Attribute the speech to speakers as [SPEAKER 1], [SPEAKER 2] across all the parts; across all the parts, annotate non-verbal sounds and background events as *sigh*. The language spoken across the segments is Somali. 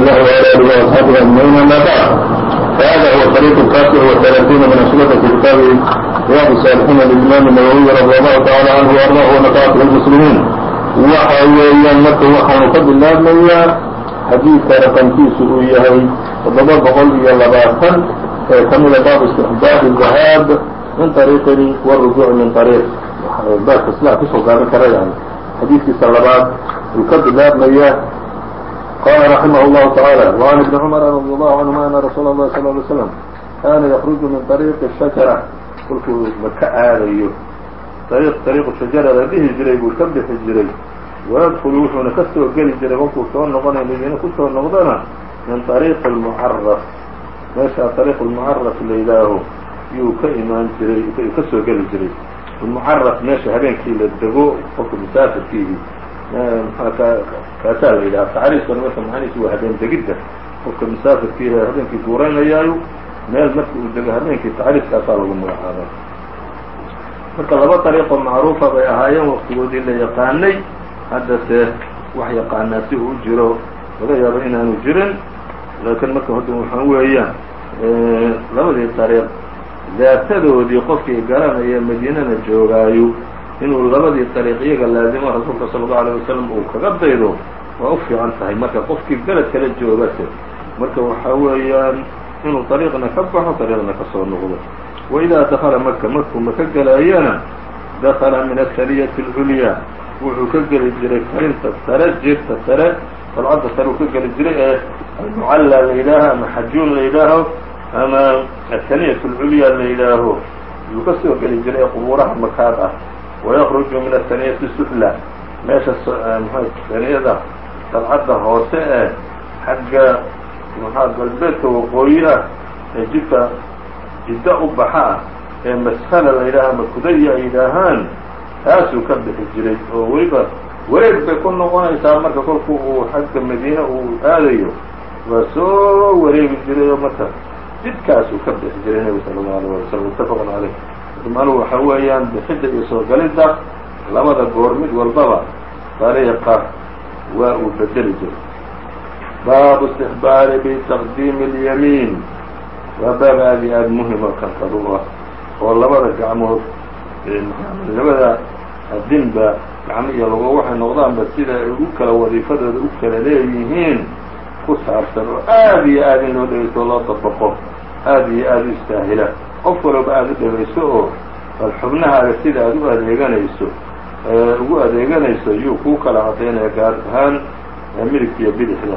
[SPEAKER 1] رسول الله وعلى آله وأصحابه أجمعين أما بعد فهذا هو الطريق التاسع والثلاثين من أشرطة كتاب رياض الصالحين للإمام النووي رضي الله تعالى عنه وأرضاه ونفعته المسلمين waxa weeyaan marka waxaanu ka bilaabmayaa xadiidka raqamkiisu uu yahay toddoba boqol iyo labaatan ee ka mida baab istixbaabi dahaab min ariiqin wاrujuuc min ariiq baabka sidaa kusoo gaaban kara yani xadiidkiisa labaad uu ka bilaabmaya qala raximah اllahu tacaala waan ibni cumara radi allahu canhuma ana rasuula اllahi sal ly slam kaana yakruju min ariiqi shajara kolkuu la ka aadayo ariiqu shajara la dhihi jiray buu ka bixi jiray wayadkulu wuxuuna ka soo geli jiray kolkuu soo noqonaya madiine ku soo noqdana min ariiqi lmucaras meeshaa ariiq lmucaras la yidhaaho yuu ka imaan jiray ka geli jiray mucaras meesha habeenkii la dego qofka musaafirkiihi kaasaa la yidhaha. Tacriifkana marka macanihiisu waa habeen degidda. Qofka musaafirkii habeenkii guuranayaayo meel marka uu dego habeenkii tacriifkaasaa lagu magacaabay. Marka laba dariiqoo macruufa bay ahaayeen waqtigoodii la yaqaanay. Haddase wax yaqaanaa si uu jiro laga yaabo inaanu jirin laakiin marka hadda waxaa weeyaan labadii dariiq daatadoodii qofkii garanaya madiinana joogaayo inuu labadii dariiq iyaga laazimo rasuulka sala allau alayh wasalam uu kaga daydo waa u fiican tahay. Marka qofkii beled kala joogase marka waxaa weeyaan inuu dariiqna ka baxo dariiqna ka soo noqdo. Waidaa dakala maka markuu maka gelaayana dakala min asaniyati اlculyaa wuxuu ka geli jiray karinta sare jirta sare dalcadda sare uu ka geli jiray ee almucalla la yidhaaho ama xajuun la yidhaaho ama asaniyat اlculyaa la yidhaaho. Yuu ka geli jiray ee qubuuraha makaad ah wayakruju min asaniyati sufla meesha saniyada dalcadda hoose ee xagga maxaa galbeedka waqooyi ah ee jidka jiddo u baxa ee mashala la yidhaaha ama kudaya ay yidhaahaan taasuu ka bixi jiray oo weliba wareeg bay ku noqonaysaa marka kolku uu xagga madiine uu aadayo waa soo wareegi jiray oo marka jidkaasuu ka bixi jiray nebigu sala allau alayh wasalam muttafaqun caleyh manuhu waxa weeyaan bixidda iyo soo galidda labada goor mid walbaba dariiqa waa uu bedeli jiray. Baabu istixbaari bitaqdiimi اlyamiin waa baab aad iyo aada muhiim oo kankadu ah oo labada gacmood labada adinba gacmo iyo lago waxay noqdaanba sida ay u kala wadiifadooda u kala leeyihiin ku saabsan oo aada iyo aada in loo dhegeysto loo dabaqo aada iyo aada u istaahila qof walba aada u dhegeyso oo bal xubnahaaga sida aada u adeeganayso ugu adeeganayso yuu kuu kala cadaynaya gaar ahaan midigta iyo bidixda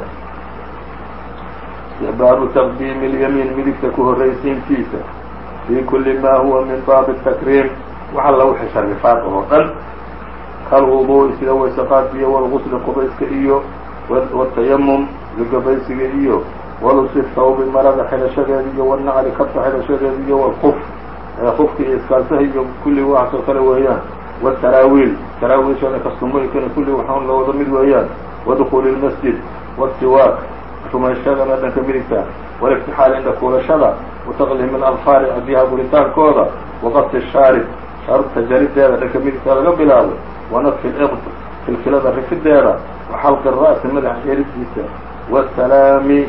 [SPEAKER 1] istixbaabu taqdiimi اlyamiin midigta ku horraysiintiisa fii kuli ma huwa min baabi الtakriim wax alla wixii sharifaad oo dhan kalwuduu'i sida waysaqaadka iyo walgusli qubayska iyo wاtayamum lugabaysiga iyo walusi thawbi marada xidhashadeeda iyo wanacli kabta xidhashadeeda iyo wlquf qufka iyo iskaasaha iyo kulli waxaasoo kale weeyaan wtaraawiil taraawiishana kastumooyinkana kulli waxaan loo wada mid weeyaan wadukuuli lmasjid wasiwaak rumayshadana dhanka midigta waliftixaal indha kuulashada wataqliim alalfaari adyaha buritaankooda waqabti shaarib shaarubta jarideeda dhanka midigta laga bilaabo wanafi lqd filfilada rifideeda waxalqi ra'si madax jeeridiisa wasalaami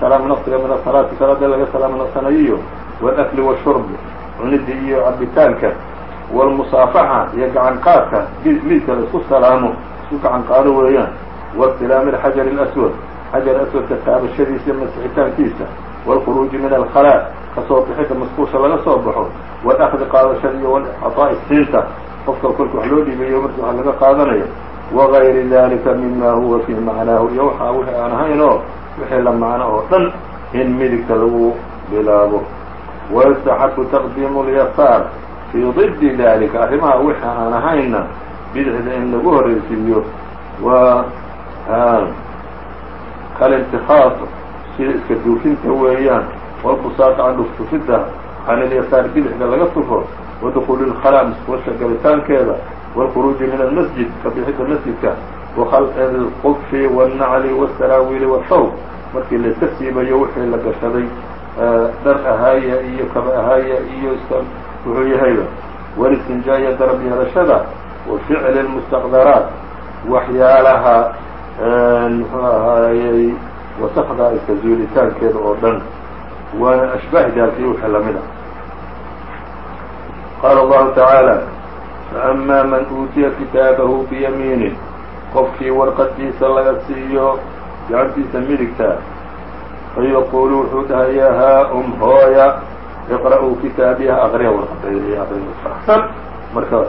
[SPEAKER 1] salaam naqsiga min asalaati salaada laga salaam naqsanayiyo wاlakli washurb cunida iyo cabitaanka wاlmusaafaxa iyo gacan qaadka liidka la isku salaamo isku gacan qaado weeyaan waاstilaami اxajar اlaswad xajar aswadka taabashadiisa masixitaankiisa wاlkhuruuji min alkhalaa kasoo bixida masquusha laga soo baxo wاlakdi qaadashada iyo wاlcطaa'i siinta qofka kolka wax loo dhiibayo marki wax laga qaadanayo wagayri dalika mima huwa fii macnaahu iyo waxaa wixii aan ahayn oo wixii la macno oo dhan in midigta lagu bilaabo wayastaxabu taqdiimu lyasaar fii ضidi dalika arrimaha wixii aan ahaynna bidixda in lagu horreysiiyo waa kalintikaad sida iska duufinta weeyaan walbusaaq can dhuftufidda can ilyasaar bidixda laga tufo wadukuli اlkhalaa musqusha galitaankeeda wاlkhuruuji min almasjid ka bixidda masjidka wakhalqi اlqudfi wاlnacli wاsaraawiili wاthawb markii la iska siibayo wixii la gashaday dhar ahaaya iyo kaba ahaaya iyo wuxuu yahayba walistinjaa'iya darab yeelashada wa ficli اlmustaqdaraat waxyaalaha muxuu ahaayey wasakda iska zuulitaankeeda oo dhan waana ashbaahi daalka iyo wixii la mid a qaala allahu tacaala faأma man uutiya kitaabahu biyamiinih qofkii warqadiisa laga siiyo gacantiisa midigta fayaquulu wuxuu dhahayaa haa um hooya iqra'uu kitaabiha aqriya warqadayda aqriya faraxsan marka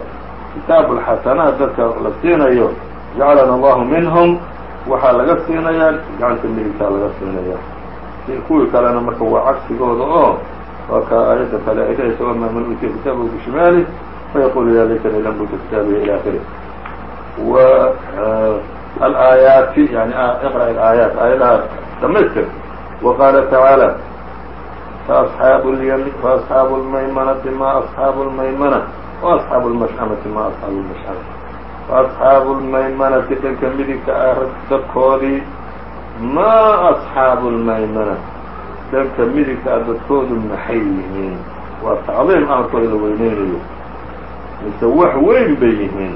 [SPEAKER 1] kitaabu lxasanaat dadka la siinayo jacalana allahu minhum waxaa laga siinayaa gacanta midigtaa laga siinayaa. Kuwii kalena marka waa cagsigooda oo waa ka aayadda kale ay dhahaysa man uutiya kitaabahu bishimaali fayaqulu ya laytanii lam uta kitaabiya ila akhiri w alaayaati yani iqra' alaayaat aayadaha dhamaystir wa qaala tacaala faasxaabu faasxaabu lmaymanati ma asxaabu lmaymana waasxaabu lmash'amati ma asxaabu lmash'ama faasxaabu lmaymanati dhanka midigta ah dadkoodii ma asxaabu lmaymana dhanka midigta ah dadkoodu maxay yihiin waa tacdiim amarkooda la weyneynayo mise wax weyn bay yihiin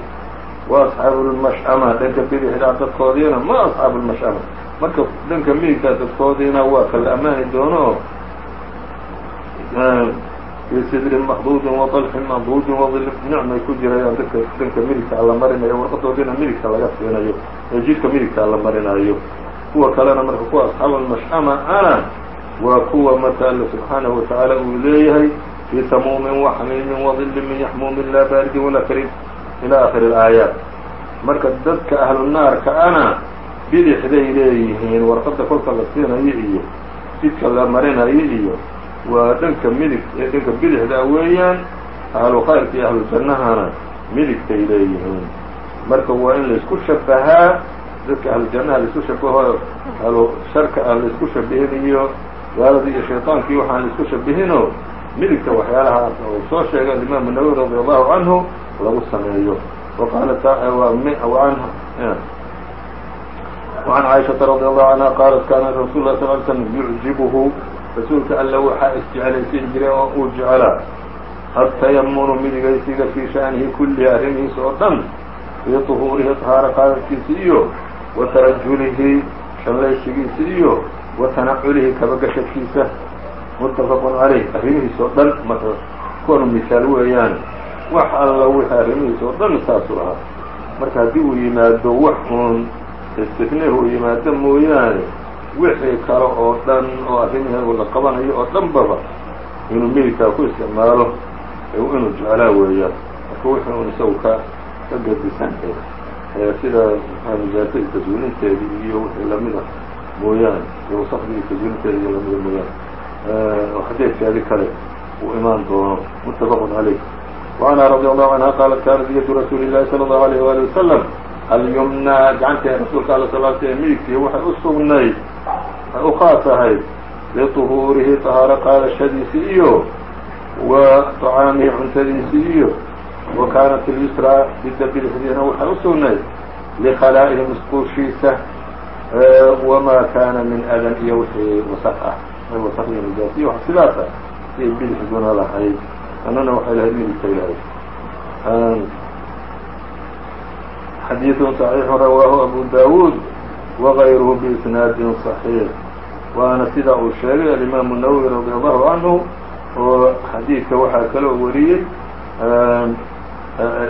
[SPEAKER 1] wa asxaabu lmash'ama dhanka bidixda ah dadkoodiina ma asxaabu lmash'ama marka dhanka midigta dadkoodiina waa kala ammaani doono. Fi sidrin maqduudin waطalxin mamduudin wadil nicmay ku jirayaan dadka dhanka midigta alla marinayo warqadoodina midigta laga siinayo ee jidhka midigta alla marinayo. Kuwa kalena marka kuwa asxaabu almash'ama ana waa kuwa marka alle subxaanahu watacaala uu leeyahay fii samuumin waxmiimin wadilin min yaxmuumin laa baaridin walaa karim ilaa akhiri alaayaat. Marka dadka ahlu naarka ana bidixday leeyihiin warqadda kolka la siinayo iyo jidka la marinayo iyo waa dhanka midig dhanka bidixda weeyaan ahlu khayrka iyo ahlu midigtay leeyihiin. Marka waa in la isku shabahaa dadka ahlu jannaha la isku shabaho ahlu sharka aan la isku shabihin iyo iyo shayطaankii waxaan la isku shabihino midigta waxyaalaha uu soo sheegay alimaamu nawawi radi allahu canhu lagu sameeyo waqaala وعn caaishaةa radي allahu canha qaalat kana rasuul lah sl slm yucjibhu rasuulka alla waxaa isjeclaysiin jiray oo uu jecelaa atayamunu midigaysiga fii sha'nihi kullihi arrimihiisa oo dhan fii طuhuurihi طahaaro qaadadkiisa iyo wa tarajulihi shallaysigiisa iyo wa tanaculihi kabagashadkiisa muttafaq عalayh arrimihiisa oo dhan marka kuwanu misaal weeyaan wax alla wixii arrimihiisa oo dhan saasuu ahaa. Marka haddii uu yimaado wax uun istifnih uu yimaado mooyaane wixii kale oo dhan oo arrimihi la qabanayo oo dhan baba inuu midigtaa ku isticmaalo inuu jeclaa weeyaan marka wixii un isagu ka ka gadisan sida nijaasa tasuulinteedi iyo wixii lamida mooyaane iyo wasaqdii tasuulinteedi iyo lamida mooyaane xadiidkeedi kale uu imaan doono muttafaq عalayh وعنها رضي الله عنها qالت kانت yد رasuuل اللahi صلى الله عليه وaلي وسلم alyمنى gacanteeda rasuulka all sl sl midigtii waxay u sugnayd waxay u khaas ahayd liطuhuurihi طahaaro qaadashadiisi iyo wa طacaamihi cuntadiisi iyo wa kaanat اlyusrى bidda bidixdiina waxay u sugnayd likhalaa'ihi musquushiisa wamaa kaana min adan iyo wixii wasaq ah wasaqi nijaasiyo wax sidaas ah siay bidixduna lahayd annana waxay lahayd midigtay lahayd xadiiث صaxiix rawaahu abu dawuud wغayruhu biisnaadi صaxiix waana sidaa uu sheegay alimaamu nawowi radi allahu canhu oo xadiidka waxaa kaloo wariyey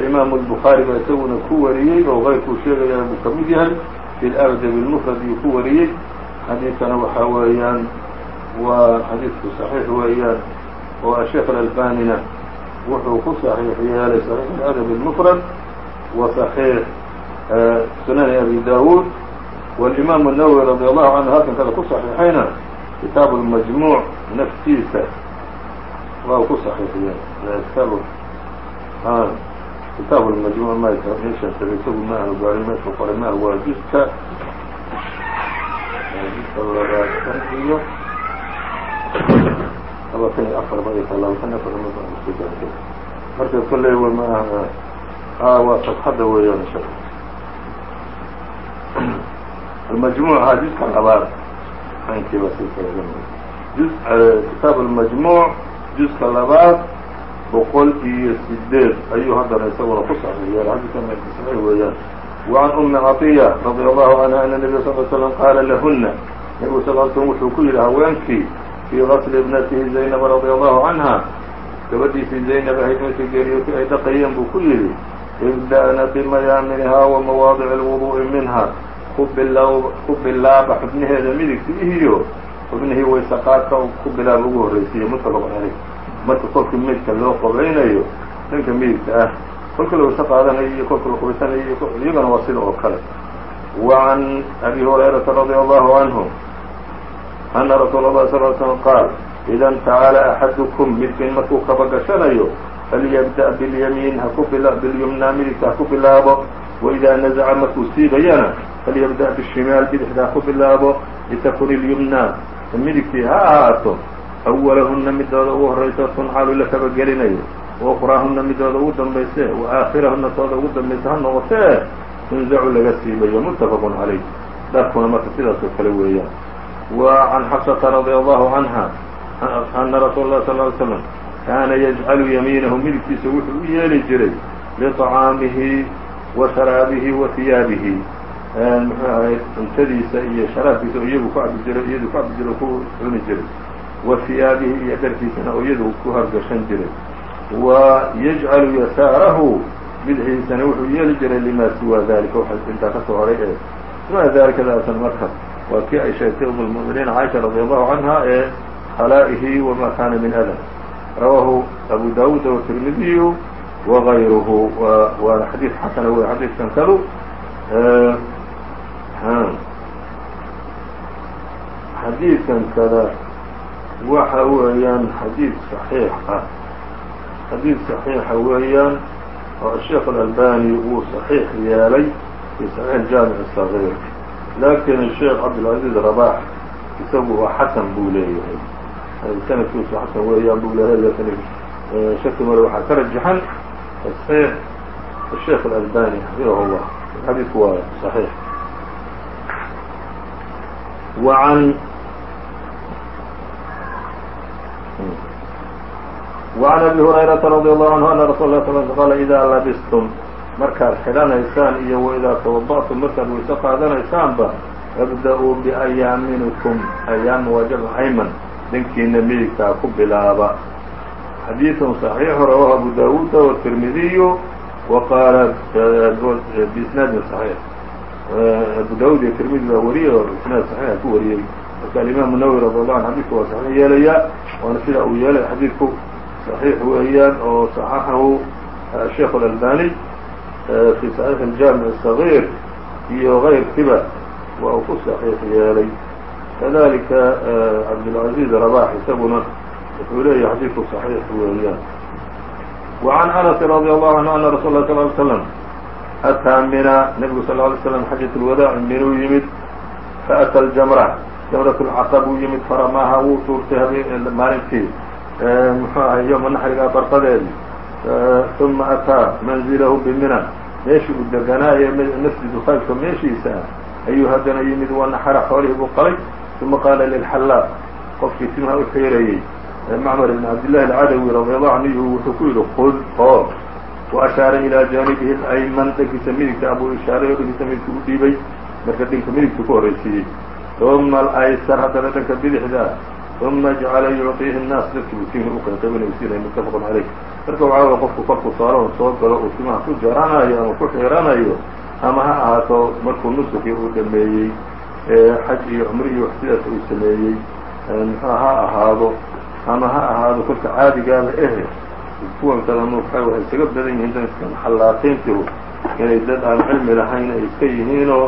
[SPEAKER 1] imaamu الbukhaari baa isaguna ku wariyey oo keyrkuu sheegaya buu ka mid yahay fi lardab اlmfrad iyuu ku wariyey xadiidkana waxaa weeyaan waa xadiidku صaxiix weeyaan oo asheekh alalbanina wuxuu ku saxiix yeelay صaxiix اladab اlmfrad wa صaxiix sunani abi dawuud wاlimaamu الnawowi radi allahu canhu halkan kale ku صaxiixayna kitaabu اlmajmuuc naftiisa waa ku saxiixiyeen kitaab kitaabu اlmajmuuc ma meeshan taga isagu ma aanu gaarin meeshuu qoray ma waa juska juska labaatan iyo labaatan iyo afar bay tahay labaatan iyo afar marka kolley ma aha waa safxadda weeyaan insha almajmuuca juska labaad aynkiiba si ju kitaab almajmuuc juska labaad boqol iyo sideed ayuu haddana isaguna ku saxiix yeelay xadiidkan saxiix weeyaan وعn أmi caطية رadي الله عanهa أن النبي صل ل sلم qaala lahuna nebigu sl l slm wuxuu ku yidhi haweenkii fii qatli ibnatihi zaynaba radia allahu canha gabadhiisii zaynab ahayd markii geeriyootii ay dhaqayeen buu ku yidhi ibda'na bimayaaminihaa wa mawaadici alwuduu'i minha ku bilaaba xubnaheeda midigsiihiyo xubnihii waysaqaadka ku bilaaba ugu horraysiiye mutlaqun calayh marka kolkii midka loo qobaynayo ninka midigta ah kolkii la wayse qaadanayo iyo kolkii la qubaysanayo iyagana waa sida oo kale wa can abi hurayrata radia allahu canhu أنa رsuuل الlه صل ل سلم qاal إda اnتacala أxadكم midkiin markuu kaba gashanayo falyبdأ bاlyamiin haku bilyumnaa midigta haku bilaabo وإida naزca markuu siibayana falyبdأ bالشimaal bidixda haku bilaabo litkun اليumnaa midigtii ha ahaato أwalahuna midooda ugu horayso tuncalu la kaba gelinayo وأkraahuna midooda ugu dambayse وآakhirahuna tooda ugu dambayse ha noqotee tunzacu laga siibayo متafq عalيh dharkuna marka sidaasoo kale weeyaan wa can xafsata radia allahu canha ana rasuula lah sal ly slam kaana yajcalu yamiinahu midigtiisa wuxuu u yeeli jiray liطacaamihi wa sharaabihi wa hiyaabihi muxuu ahayd cuntadiisa iyo sharaabkiisa oo iyagu ku cabi jiray iyadu ku cabi jiray ku cuni jiray wa hiyaabihi iyo dharkiisana oo iyadu ku hargashan jiray wa yajcalu yasaarahu bidxiisana wuxuu yeeli jiray lima siwaa dalika waxa intaa ka soo horay ee maa daalika daasan markas waa kii ay sheegtay um اlmؤminiin caaisha radي allahu canha ee khalaa'ihi wama kana min adam rawaahu abu dawuud wtirmidiyu wغayruhu waana xadiid xasana wey xadiidkan kadu xadiidkan kada waxa weeyaan xadiid صaxiix ah xadiid صaxiixa weeyaan oo الsheekh الألbani wuu صaxiix yeelay fi صaxiix jaamiع الصغيr lakin الsheekh cabdالعaزيز رabax isagu waa xasan buu leeyahay sanadkiisu xasan weeyaan buu leeyahay lakin shaki male waxaa ka rajaxan صaxiix الsheekh الألbani xafidah الlah xadiidku waa صaxiix وعn وعn أbي هuريرaةa رضي الله عنه أن رsuل اه صل qال إdا labstm markaad xidhanaysaan iyo وإdaa توaضأتm markaad wayse qaadanaysaanba اbdأوu بأyaaminكم أyaam waa jamc ayman dhankiina midigtaa ku bilaaba xadيiث صحيiح rawاه أبو dاوuد والتirmidي وqاala بإsناad صحيiح abu dاud iyo تirmidi baa wariyey oo isnaad صaحيixa ku wariyey marka alimaamu nawwi radi allahu an xadidku waa saxiix yeelaya waana sida uu yeelay xadiidku صaxiix weeyaan oo صaxaxahu sheikh اlalbani fi صaxiix اjaamiع الصغيr iyo غayrkiba waa uu ku صaxiix yeelay kadalika cabdالcaزيز rabax isaguna wuxuu leeyahay xadiidku صaxiix weeyaan وعn أنس رضي الله عنه أن رsuل اه صل ل sلم أtىa mina nebigu sal ه عlay slam xajaة الwadاع minuu yimid faأtى الجمرة jamraة الcaqba buu yimid faramaaha wuu tuurtay maalintii muxuu ahay yowma naxrigaa barqadeedii uma ataa manzilahu bimina meeshii uu deganaayo nafsi dukaajka meeshiisa ah ayuu haddana yimid wanaxara xoolihii buu qalay uma qaala lilxallaaq qofkii timaha u xiirayey macmar ibn cabdillahi alcadawi radiallahu canhu wuxuu ku yidhi qud oo waashaara ilaa jaanibihi alayman dhankiisa midigta abuu ishaaray oo dhankiisa midigta u dhiibay marka dhanka midigta ku horraysiiyey uma alaysar haddana dhanka bidixda ثuma جacala yuعطiihi الناas dadkii buu tiihi uqaybinaysiinay متafq عaleyh marka waxaa way qofku korkuu saaro soo galo uu timaha ku jaranayo ama ku xiiranayo ama ha ahaato markuu nusukii uu dhameeyey xaj iyo cumri iyo wax sidaas uu sameeyey mxua ha ahaado ama ha ahaado kolka caadigaaba ehe kuwan kalenu waxay waxay isaga badan yihiin dadka xallaaqiintihu inay dad aan cilmi lahayn ay iska yihiinoo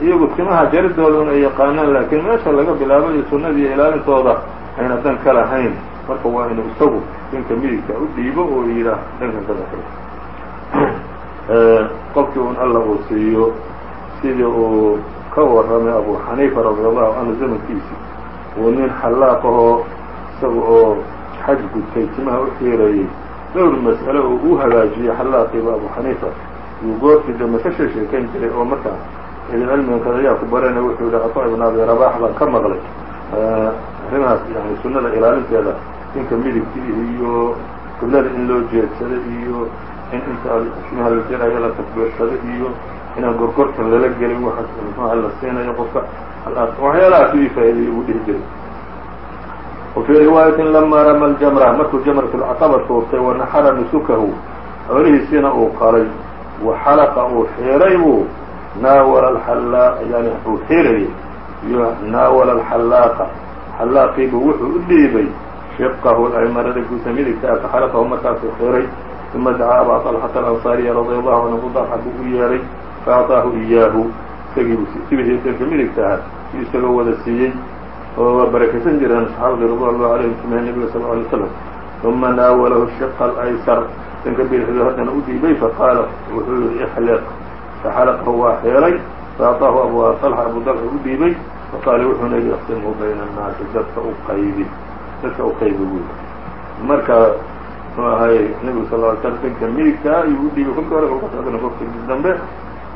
[SPEAKER 1] iyagu timaha jaridooda ay yaqaanaan laakiin meesha laga bilaabo iyo sunnadii ilaalintooda ayna dan ka lahayn. Marka waa inuu isagu dhanka midigta u dhiibo oo yidhaah dhankan kada qofkii un alla uu siiyo sidii uu ka warramay abu xaniifa radi allahu canhu zamankiisi uu nin xallaaq ahoo isaga oo xaj gudtay timaha u xiirayay dhowr mas'ale oo uu hagaajiyey xallaaqiiba abu xaniifa iyuu goortii dambe ka shee sheekayn jiray oo markaa cilmiga ayaa ku barana wuxuu yihi aطa ibn abi rabax baan ka maqlay. Arrimahaas yani sunada ilaalinteeda inka midigtii iyo qiblada in loo jeedsada iyo in inta timaha la jerayo la takbiirsado iyo inaan gorgortan lala gelin waxa mxuha la siinayo qofka. Waxyaalahaas ii faa'iideeyey buu dhihi jiray. Wafii riwaayatin lama rama aljamra markuu jamratulcaqaba tuurtay wa nusukahu xoolihiisiina uu qalay wa xalaqa uu xiray buu naawla yani uu xirayay iyo naawla الxalaaqa xalaaqii buu wuxuu u dhiibay shiqahu aymanada guusa midigta faxalqahu markaasuu xiray ثuma dacaa abا طلحة الأنصاaريa رadي الله عanه بضلxa buu u yeeray faأعطaahu إyaahu isagii tibihii danka midigta aha yu isagoo wada siiyey oo waa barakaysan jireen saxaabadii radوan الlaه عalayهim sumaha nebiga sal اه عlيه وsلم ثuma naawalahu الشhiq الأysر danka bidixdu haddana u dhiibay faqaala wuxuu yihi ixliq faxalqahu waa xeelay faأعطaahu abu طلحة abu dلxa u dhiibay faqaala wuxuuna yihi اqsimhu bayna الnaasi dadka u qaybi dadka u qaybi wy marka mxuu ahay nebigu sal ly slm danka midigtaa ayuu u dhiibay kolka hore kolkas haddana kolka dambe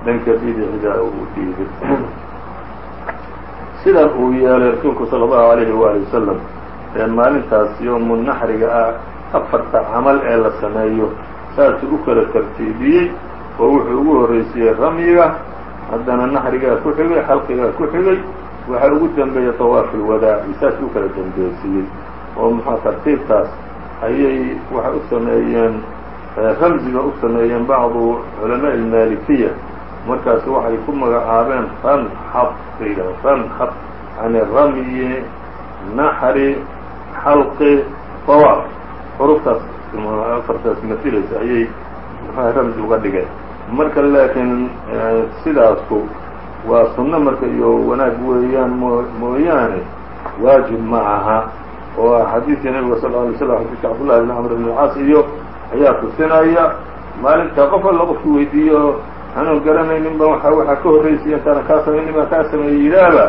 [SPEAKER 1] danka bidixdaa uu dhiibay sidan uu yeelay rasuulku salى الlahu عalayhi waali wasalam ee maalintaas yowmu naxriga ah afarta camal ee la sameeyo saasuu u kala tartiibiyey oo wuxuu ugu horreysiiyey ramyiga haddana naxrigaa ku xigay xalqigaa ku xigay waxaa ugu dambeeyey طawaafu اlwadaaci saasuu u kala dambeesiiyey oo muxua tartiibtaas ayay waxay u sameeyeen ramziga u sameeyeen bacdu culamaaءi اlmalikiya markaas waxay ku magacaabeen ranxab bay yidhahdeen ranxab yani ramyi naxri xalqi tawaaf xuruftaas afartaas masilaysa ayay mxuha ramzi uga dhigeen marka laakiin sidaasu waa sunno marka iyo wanaag weeyaan mo mooyaane waajib ma aha. Oo xadiidkii nabiga sal alay slam xadiidka cabdullahi bn camr bn اlcaas iyo ayaa tusinaya maalinta qof alla qofku weydiiyo anuun garanaynin ba waxa waxaa ka horraysiya intaana kaa samaynin baa kaa sameeyey yidhaahba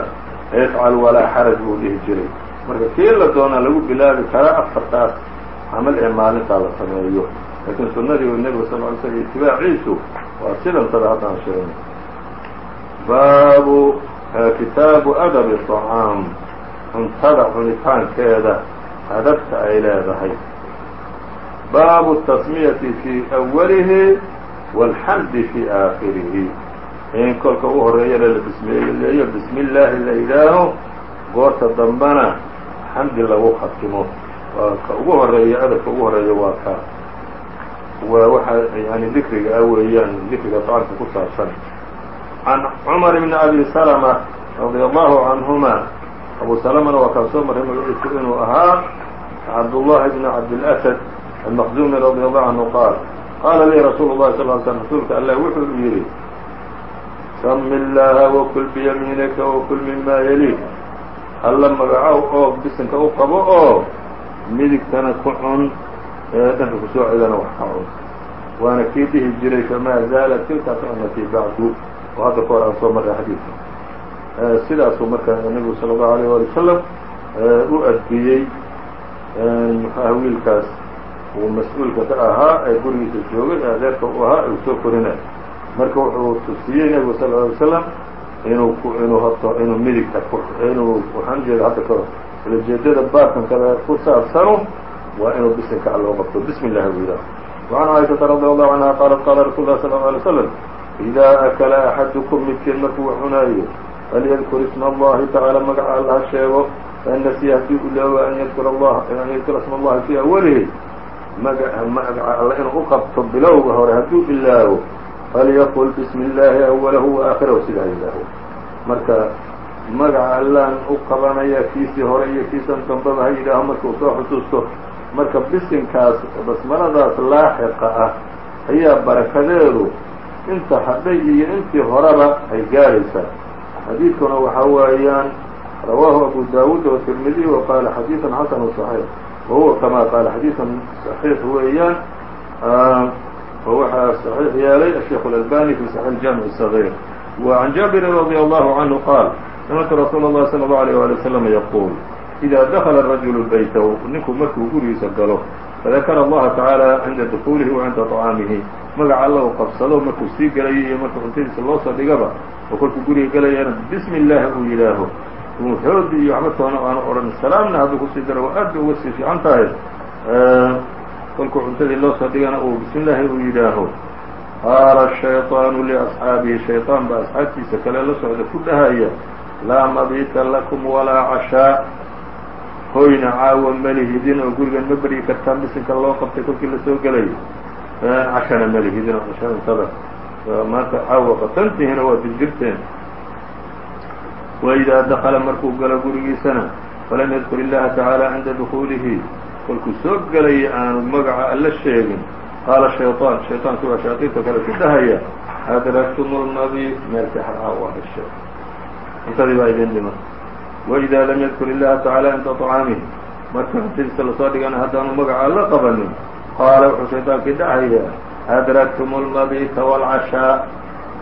[SPEAKER 1] ifcal walaa xaraj buu dhihi jiray. Marka kii la doonaa lagu bilaabi karaa afartaas camal ee maalintaa la sameeyo lakiin sunadii u nebiga sal ly slm itibaaciisu waa sidan tada haddaan sheegno baabu kitaabu adabi طacaam cuntada cunitaankeeda adabta ay leedahay baabu tasmiyati fii awalihi wاlxamdi fii aakhirihi in kolka ugu horeeyana la bismeeleeyo bismi illaahi la yidhaaho goorta dambana xamdi lagu khatimo waa ugu horreeya adabka ugu horreeya waa ka waa waxaa yani dikriga ah weeyaan dikriga طacamka ku saabsan can cumar bni abi salma radia allahu canhuma abu salamana waa kaan soo marray magaciisu inuu ahaa cabdullahi bni cabdاlasad almaqzumi radi allahu canhu qaal qaala lii rasuulu الlahi sal ly slm rasuulka allah wuxuu yidhi sami illaaha wakul biyamiinika wakul mima yaliik alla magacow oo bisinka u qabo oo midigtana ku cun ee dhanka ku soo cedana wax kaco waana kii dhihi jiray famaa zaalat tilka nicmati bacdu oo hadda ka aan soo marray xadiidka. Sidaasuu marka nebigu sala allahu alayh waali wasalam u adbiyey muxuaha wiilkaas uu mas'uulka ka ahaa ee gurigiisa joogay ee adeerka u ahaa uu soo korinay marka wuxuu tusiyey nebigu sal ly slam inuu inuu horto inuu midigta inuu waxaan ujeeda hadda kahor ulajeedada baarkankada ku saabsano waa inuu bisinka alloo qabto bismi اllahi u yidhaah وعan caaishaةa radي allahu canha qaalat qaala rasul lah sal ه alay slam إida akla axadukum midkiin markuu wax cunaayo falyadkur isma allahi tacaala magaca alla ha sheego fain nasiya haddii u looba an yadkura an yadkura isma allahi fii awalihi magaca alla inuu u qabto bilowga hore hadduu ilaawo falyaqul bismi illaahi awalahu waaaakhirahu sidaa yidhaaho marka magaca allaan u qabanaya kiisii hore iyo kiisan dambaba ha yidhaaho marka uu soo xusuusto marka bisinkaas basmaladaas laaxiqa ah ayaa barakadeedu inta hadhay iyo intii horeba ay gaaraysaa xadiidkuna waxaa weeyaan rawaahu abu daawuud وtirmidiy wa qaala xadiiثan xasanu صaxiix wahuwa kama qaala xadiiثan صaxiix weeyaan oo waxaa صaxiix yeelay الsheikh الألbani fi صaxiix الjamiع الصغير وعan jaabirin radي allahu canhu qaal samictu rasuul الlahi salى الlaه عalيه walي وsلم yquul إida dakla الrajulu baytahu ninku markuu gurigiisa galo fadakara allaha tacaala cinda dukuulihi wa cinda طacaamihi magaca alla u qabsado markuu sii gelayo iyo marka cuntadiisa loo soo dhigaba oo kolkuu guriga gelayana bismi illaahi uu yidhaaho xoodi iyo waxba toona aanu odhan salaamna hadduu kusii daro waa aad bay uga sii fiican tahay kolkuu cuntadii loo soo dhigana uu bismi illaahi uu yidhaaho qaala الشhayطaanu لأصxaabihi shayطaan baa asxaabtiisa kale la socda ku dhahaya laa mabita lakum walaa cashaa hoyna caawa malihidin oo gurigan ma beryi kartaan bisinka loo qabtay kolkii la soo gelayo cashana malihidin oo cashada intada maanta caawa qatantihiina waa dirdirteen waidaa dakala markuu galo gurigiisana falam yadkur illaha tacaala cinda dukuulihi kolkuu soo gelaya aanu magaca alla sheegin. Qaala shayطaan shayطaanku waa shayaaiinta kale ku dhahaya adraktum lmadi meel seexad caawa waa intadii baa idin dhiman وإidaa lam yadkur illaha tacaalى cinda طcaamihi marka cuntadiisa lasoo dhigana haddaanu magaca alla qabanin qaala wuxuu shayطaankii dhahaya adragtum اlmabita wاlcashاa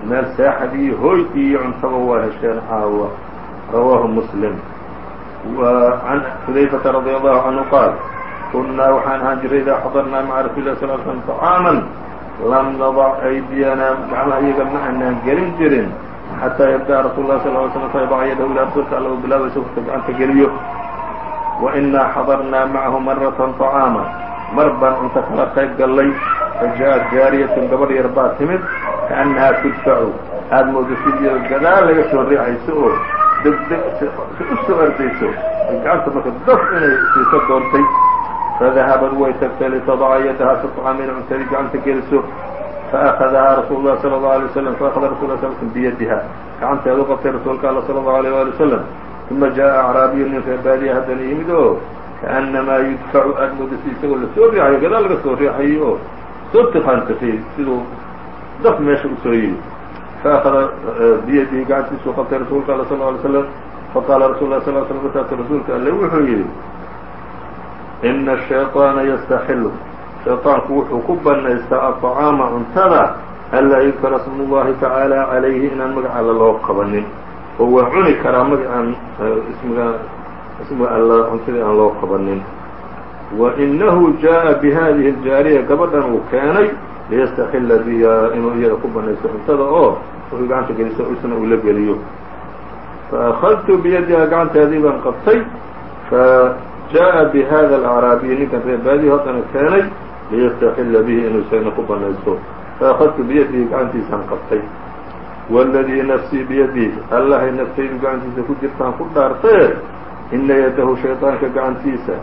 [SPEAKER 1] meel seexad iyo hoy iyo cuntaba waa hesheen caawa rawaahu muslim وعn xudayfata radي allahu canhu qaal kunnaa waxaan ahaan jiray idaa xadarnaa maca rasuuli lah sl l slm طacaaman lam nadac aydiyanaa gacmaha iyaga ma aanaan gelin jirin xataa yabdaأa rasul lah sal ly slm fayadac yadahu ilaa rasuulka alla u bilaabaysa wurta gacanta geliyo wainaa xadarnaa macahu maratan طacaama mar baan cunto kala qayb gallay fajaءat jaariyatun gabadh yar baa timid kaأnnahaa tudfacu aada moodo sidii gadaal laga soo riixayso oo degdeg si u soo ardayso ay gacanta marka daf inay siiso doontay fadahabad way tagtay litadaca yadaha fi طcaami inay cuntadii gacanta geliso faأkhadahaa rasuul الlahi salى الlaه عalيه waslm faأkhada rasul ه sl biyadiha gacanteedu qabtay rasuulka alla salى الlaه عalيه wali wslam uma jaءa acraabiyu nin reer baadiya haddana yimid oo kaأnnamaa yudfacu aada moodo si isagoo lasoo riixayo gadaal laga soo riixayo oo soo tiqaantasay siduu daf meesha usoo yimi faأkhada biyadihi gacantiisuu qabtay rasuulka all sl ly slam faqaala rasul lah sl sl markaasu rasuulka alle wuxuu yidhi ina الshayطaana yastaxilu shayطaanku wuxuu ku banaystaa aطcaama cuntada anlaa yudkara sm اllahi tacaalى calayhi inaan magaca alla loo qabanin oo waa cuni karaa magacaan ismiga ismiga alla cuntadii aan loo qabanin wainahu jaءa bihadihi اljaariya gabadhan uu keenay liyastaxila biha inuu iyada ku banaysto cuntada oo wuxuu gacanta geliso isna uu la geliyo faأkhadtu biyadiha gacanteedii baan qabtay fajaءa bihada alacraabiyi ninkan reer baadihi haddana keenay liyastaxila bihi inuu shayna ku banaysto faakadtu biyadihi gacantiisaan qabtay waladii nafsii biyadihi allahay naftaydu gacantiisa ku jirtaan ku dhaartee ina yadahu shayطaanka gacantiisa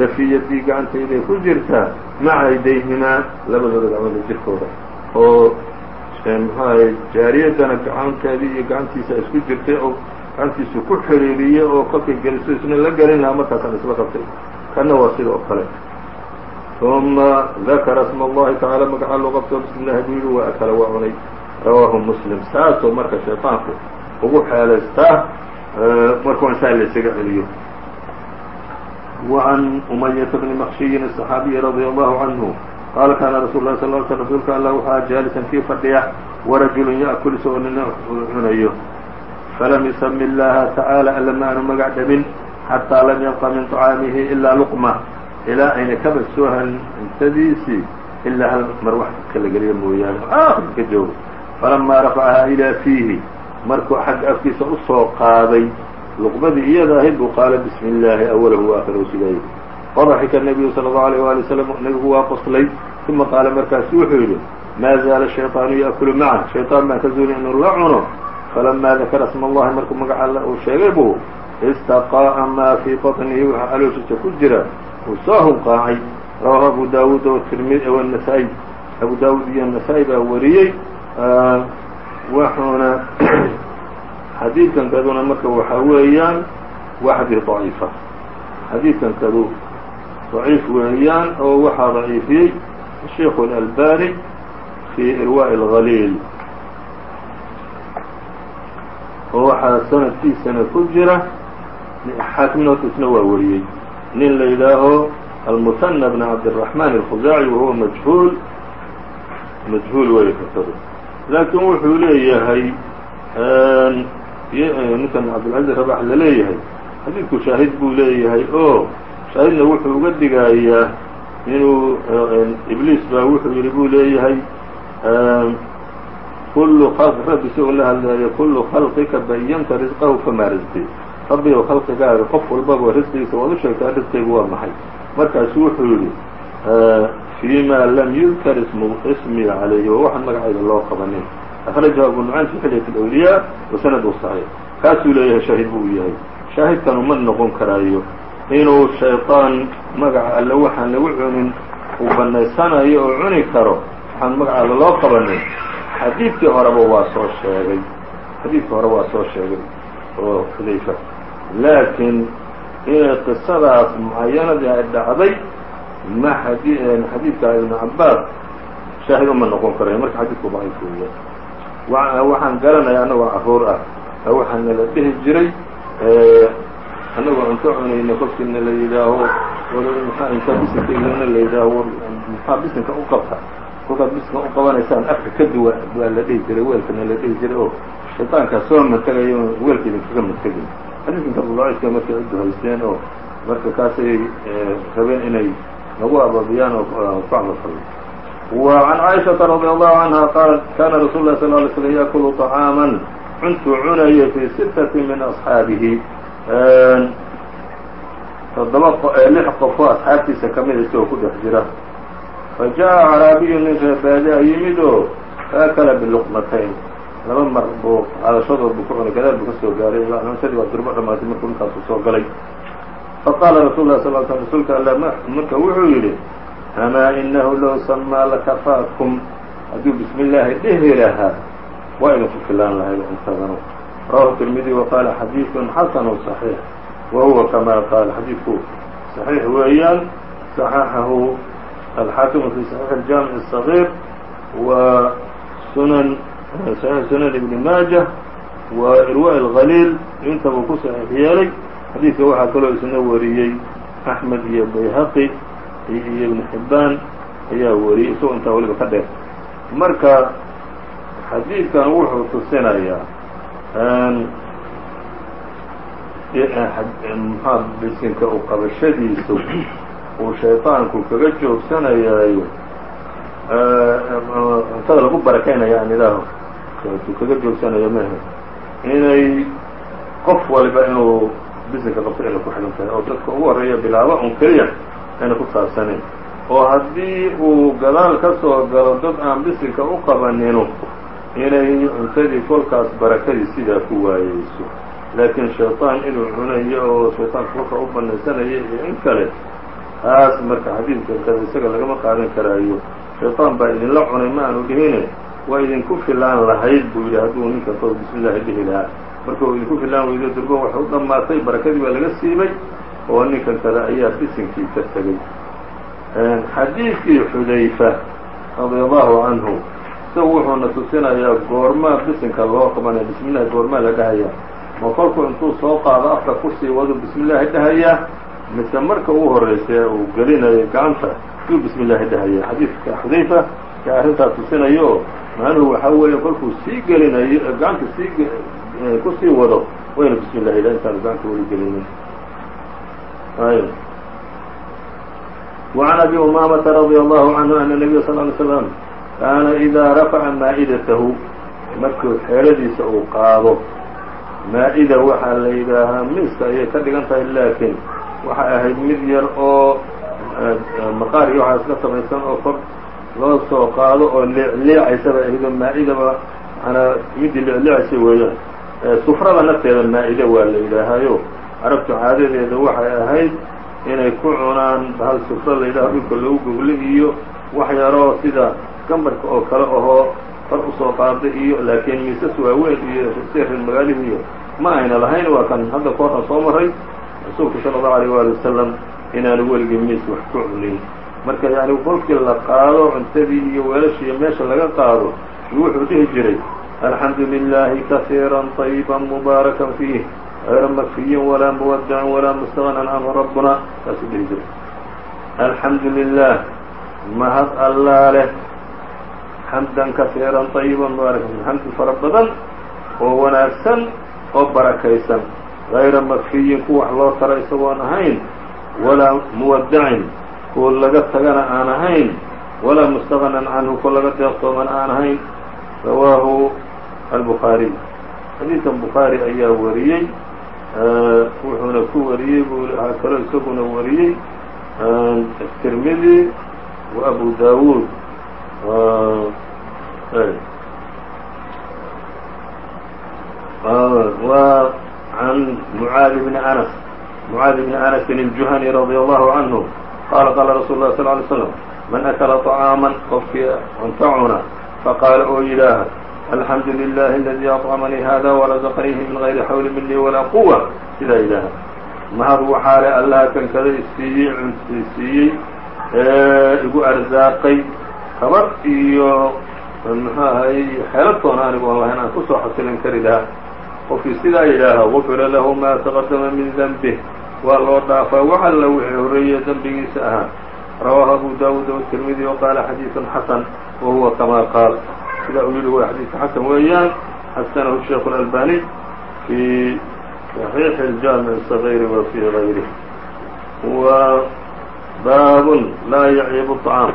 [SPEAKER 1] lafi yadii gacantayday ku jirtaa maca idayhimaa labadooda gacmooda jirkooda oo mxuahay jaariyaddana gacanteedii iyo gacantiisa isku jirtay oo gacantiisu ku xiriiriyey oo kolkay geliso isna la gelin lahaa markaa kan isla qabtay kanna waa sida oo kale uma dakara sma allahi tacaala magaca loo qabto bismi llahi buu yihi waa akala waa cunay rawaahu muslim saasoo marka shayطaanku ugu xeelaystaa markuu insaa la isaga celiyo وعن أمyة بن مkشhiyi الصحاaبiي رضي الله عنه qال kاna رsuل الlه صل ل sل rsulka all waxaa jاaliسa kii fadhiya وrajuل yأkل isagoo nina cunayo falam يsم الlaha taعaalى alla ma aanu magac dhabin xatىa lam yبقى min طعaamihi إilaa لqمة ilaa ayna kaba soo harin cuntadiisii ilaa hal mar wax kala geliya mooyaane aakir ka joogo falamaa رafcahaa إilىa فيihi markuu xagga afkiisa usoo qaaday luqmadii iyada ahayd buu qaala bismi illaahi awalahu waakhirahu sidaayey fadaxika nabiyu sala allahu alayh waali wasalam nebigu waa qoslay uma qaala markaasu wuxuu yidhi maa zaala shayطaanu yaأkulu maca shayطaan baan ka zuulin inuu la cuno falamaa dakara sma allahi markuu magaca alla uu sheegay buu istaqaa'a maa fii baطnihi waxa calooshiisa ku jira uu soo hunqaacay rawaahu abu daawuud nasaa-i abu daawuud iyo nasaa-i baa wariyey wuxuuna *clears throat* xadiidkan kaduna marka waxaa weeyaan waa xadiid ضaciifa xadiidkan kadu ضaciif weeyaan oo waxaa ضaciifiyey الشheikh الألbاني في irواء الغalيل oo waxaa sanadkiisana ku jira xaakimna horta isna waa wariyey nin la yidhaaho almuثنى بن cabdالرحمن الخuزاعي wahuwa majهuul majهuul wey kasado laakiin wuxuu leeyahay ninkan cabdilcaزiz rabax la leeyahay xadiidku shaahid buu leeyahay oo shaahidna wuxuu uga digayaa inuu ibliis baa wuxuu yihi buu leeyahay kullu rabbi si la hadleeyo kullu khalqika bayanta risqahu famaa risqi rabbi ou khalqigaaga qof walbaba risqigiisa waad u sheegtaa risqigu waa maxay markaasu wuxuu yihi فيma lam yudkar ismii عalayhi waa waxaan magacayda loo qabanin أخraجahu abu nuعaym fi xilyaة الأwliyaa wasanadu صaحيix kaasuu leeyahay shaahid buu yahay shaahidkan uma noqon karaayo inuu shayطaan magaca alle waxaan lagu cunin uu banaysanayo oo cuni karo waxaan magaca alle loo qabanin xadiidkii horeba waa soo sheegay xadiidkii hore waa soo sheegay oo xudayfa laakiin inay qisadaas mucayanadii ay dhacday ma xadiidka ibnu cabaas shaahid uma noqon karayo marka xadiidku daciif weeya waxaan garanaya annagoo carruur ah. Waxaana la dhihi jiray annagoo cunto cunayna kolkiina la yidhaaho intaa bisinka ilana la yidhaaho maxaa bisinka u qabta? Kolkaad bisinka u qabanaysaan afka ka duwa waa la dhihi jiray weelkana la dhihi jiray oo shayطaankaa soo mantagayo weelka idinkaga mantegin xadiidkan kabulacayska markay ciddu haysteen oo marka kaasay rabeen inay nagu ababiyaan oo ku cmafalo وعن عائشhaةa رضي الله عنها qالت kاna رsuل الlه صلى اه عليه وسلم yأkل طعاaما cuntuu cunayay في ستة min أصحaabihi toddoba lix qofoo asxaabtiisa kamida isagoo ku dhex jira fajaءa عraabiyu nin reebaadiha yimid oo faakla بلqمatayn laba mar buu qaadashadood buu ku cunay gadaal buu ka soo gaaray cuntadii waa durbo dhamaatay markuu ninkaasu soo galay faqaala rasul lah sl sl rasuulka alla marka wuxuu yidhi amaa inahu low samaa lakafaakum hadduu bismi illaahi dhihi lahaa waa idinku filaan lahayd cuntadanu rawahu tirmidi waqaala xadiiثun xasanu صaxiix wa huwa kama qaal xadiidku صaxiix weeyaan صaxaxahu alxaakimu fi صaxiix اjaamiع الصغيir wa sunan saxiix sunan ibni maaja wa irwa اlhaliil intabuu ku saxiix yeelay xadiidka waxaa kaloo isna wariyey. Axmed iyo bayhaqi iyo ibn xibbaan ayaa wariyey isagoo intaa waliba ka dheer. Marka xadiidkan wuxuu tusinayaa maxaa bisinka u qabashadiisu uu shayطaanku kaga joogsanayaayo cuntada lagu barakaynayo aan kaga joogsanayo mehe inay qof waliba inuu bisinka qabto inay ku xidhan tahay oo dadka ugu horreeya bilaabo un keliya ayna ku saabsanayn oo haddii uu gadaal ka soo galo dad aan bisinka u qabaninu inay cuntadii kolkaas barakadii sidaa ku waayeyso laakiin shayطaan inuu cunayo oo shayطaanka kolka u banaysanayo iyo in kale taas marka xadiidka kada isaga lagama qaadan karaayo shayطaan baa idinla cunay ma aanu dhihine waa idinku filaan lahayd buu yidhi hadduu ninka kor bismi llahi dhihi lahaa. Marka uu idinku filaan weydo durbo waxay u dhammaatay barakadii baa laga siibay oo ninkan kale ayaa bisinkii ka tegey xadiidkii xudayfa radia allahu canhu isagu wuxuuna tusinayaa goormaa bisinka loo qabanaya bismi llahi goormaa la dhahayaa ma kolku intuu soo qaado afka ku sii wadu bismi llaahi dhahayaa mise marka ugu horreysa ee uu gelinayo gacanta yuu bismi llaahi dhahaya. Xadiidka xudayfa yaa arrintaa tusinayo macnuhu waxaa weeye kolkuu sii gelinayo gacanta sii kusii wado wayna bismi llahi dhaha intaanu gacanta weli gelinin وعن أbي أمامة رضي الله عنه أن النبي صلى اه عليه وسلم kaana إida rafaca maa'idatahu markuu xeeladiisa uu qaado maa-ida waxaa la yidhaahaa miiska ayay ka dhigan tahay laakiin waxay ahayd mid yar oo maqaar iyo waxaa iska samaysan oo kor loo soo qaado oo leecleecaysa bay ahayd oo maa-idaba manaa midii leecleecaysa weeyaan. Sufrada nafteeda maa-ida waa la yidhaahaayo. Carabtu caadadeeda waxay ahayd inay ku cunaan hal sufro la yidhaho dhulka lagu goglo iyo wax yaroo sida gambarka oo kale ahoo kor u soo qaaday iyo laakiin miisas waaweyn iyo sirrin magaalihi iyo ma ayna lahayn waa kan hadda koorkan soo maray rasuulku sala allahu alayh waali wasalam inaanu weligii miis wax ku cunin marka yani kolkii la qaado cuntadii iyo weelashiiyo meesha laga qaado wuxuu dhihi jiray alxamdu lilaahi kahiira طayiba mubaarakan fiih غayra makfiyin walaa muwadacin walaa mustagnan canhu rabbuna saasuu dhihi jiray alxamdu lilah mahad allaa leh xamdan kasiiran طayiban mubaarakan xamdi fara badan oo wanaagsan oo barakaysan غayra makfiyin ku wax loo tara isagoon ahayn walaa muwadacin kuwa laga tagana aan ahayn walaa mustaqnan canhu kuwa laga deeqtooman aan ahayn rawaahu albukhaariy xadiidkan bukhaari ayaa wariyey wuxuuna ku wariyey buu kalo isaguna wariyey tirmidi wa abu dawuud wa can mucaadi bni anas mucaadi bni anas injuhani radi allahu canhu qaala qaala rasuul lah sal lay slam man akala طacaaman qofkii cunto cuna faqaala oo yidhaah alxamdu lilahi aladii aطcamanii hada warazaqaniihi min gayri xawli minii walaa quwa sidaa yidhaaha mahad waxaa le allaha kankada isiiyey cunsiisiiyey ee igu arsaaqay tabar iyo mxu ahay xeelatoon anigu aan lahayn aan ku soo xasilin kari lahaa qofkii sidaa yidhaaha wafira lahu ma taqadama min denbih waa loo dhaafaa wax alla wixii horeeye dembigiisa ahaa rawaahu abu dawuud والتirmidي وqaala xadiiث xasn wahuwa kama qaal sida uu yihi wa xadiiث xasan weeyaan xasanahu الشheikh الألbاني في صحيح الجامع الصغير وفي غيره وباب لا يعيب الطعام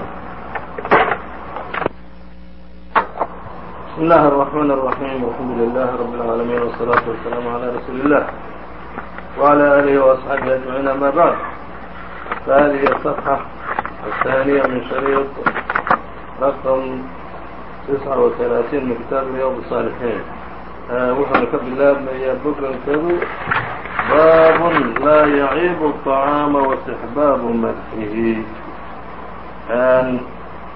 [SPEAKER 1] بسم الله الرحمن الرحيم الحمد لله رب العالمين والصلاة والسلام على رسول الله وعلى آله وأصحابه أجمعين أما بعد فهذه الصفحة الثانية من شريط رقم تسعة وثلاثين من كتاب رياض الصالحين wuxuuna ka bilaabmayaa bogrankeedu baab laa yaciibu الطacaama واstixbaabu madxihi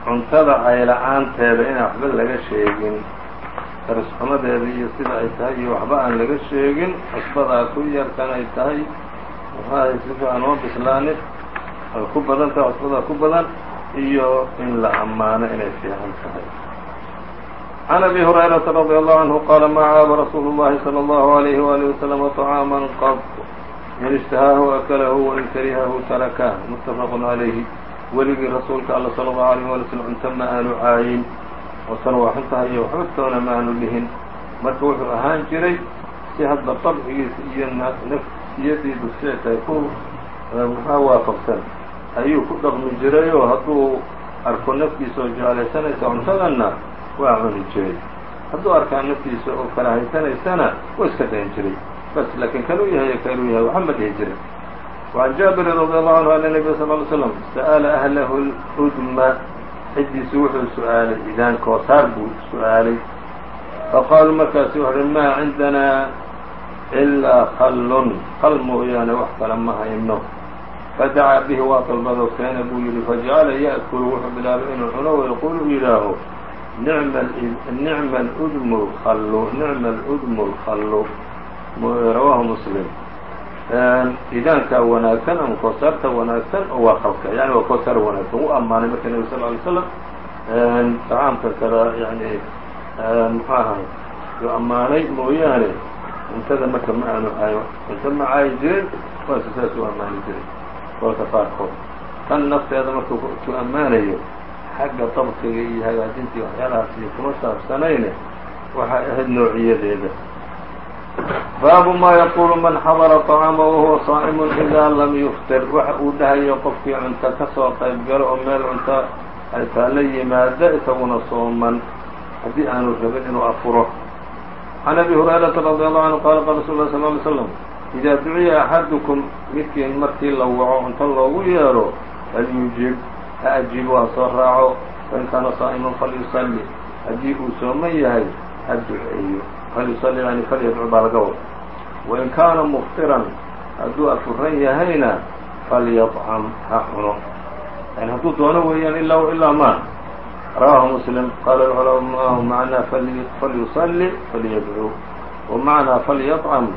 [SPEAKER 1] cuntada cayla-aanteeda inaan waxba laga sheegin karisxumadeeda iyo sida ay tahay iyo waxba aan laga sheegin cusbadaa ku yarkan ay tahay muxuahay si fiican uma bislaanin ay ku badan tahay cusbadaa ku badan iyo in la ammaano inay fiican tahay عن أbي هريرة رضي الله عنه qال ma cاab رsuل الlhi صلى الله عليه وaلiه وسلم طعاaما qط in اشتهاaه أkلh وin krهه تركه متفق عaليه weligii rasuulka all صلى الله عليه وaلي وسلم cunto ma aanu caayin oo tan waa xun tahay iyo waxba toona ma aanu dhihin marka wuxuu ahaan jiray si hadba طبcigiisa iyo nafsiyadiidu siday tahay ku mxaa waafaqsan ayuu ku dhaqmi jiray oo hadduu arko naftiisa oo jeclaysanaysa cuntadana waa cuni jiray hadduu arkaa naftiisa oo karahaysanaysana waa iska dayn jiray bas laakiin kanuu yahay kanuu yahay waxa ma dhihi jiray وعan jaabirin radي allahu anhu ana nebiya sal ly slam sa'ala ahlahu ludma ciddiisi wuxuu su'aalay idaan koosaar buu su'aalay. Faqaaluu markaasu wuxuuhi maa cindanaa ilaa kallun kal mooyaane wax kale ma hayno. Fadacaa bihi waa dalbado keena buu yihi fajacala ya'kulu wuxuu bilaabay inuu cuno wayaquulu yidhaaho nicma udmu lkallu nicma aludmu lkallu rawaahu muslim idaanka wanaagsan ama koosaarta wanaagsan waa kalka yani waa koosaar wanaagsan u ammaanay marka nebi sal ly slam tacaamka kada yani muxuu ahay uu ammaanay mooyaane. Cuntada marka ma aanu caayo cunto ma caayi jirin waase saas u ammaani jiray. Kolka qaarkood tan nafteeda markuu ku ammaanayo xagga dabkiga iyo hagaajinta iyo waxyaalahaas iyo kuma saabsanayne waxay ahayd noociyadeeda baabu ma yaqulu man xadara طacaama wahuwa saa'imun idaa lam yuftir waxa uu dhahayo qofkii cunto ka soo qayb galo oo meel cunto ay taa la yimaada isaguna sooman haddii aanu rabin inuu afuro can abi hurayrata radi allahu canhu qaala qala rasul lah sal ly slam idaa duciya axadukum midkiin markii la waco cunto loogu yeedho falyujib ha ajiibo ha soo raaco fain kaana saa'iman falyusalli haddii uu sooman yahay ha duceeyo falyusalli yani falyadcu baa laga wada wain kaana muftiran hadduu afuran yahayna falyطcam ha cuno yani hadduu doono weeyaan ilaa ilaa ma rawaahu muslim qaala culamaau macnaa falyusalli falyadcu wa macnaa falyطcam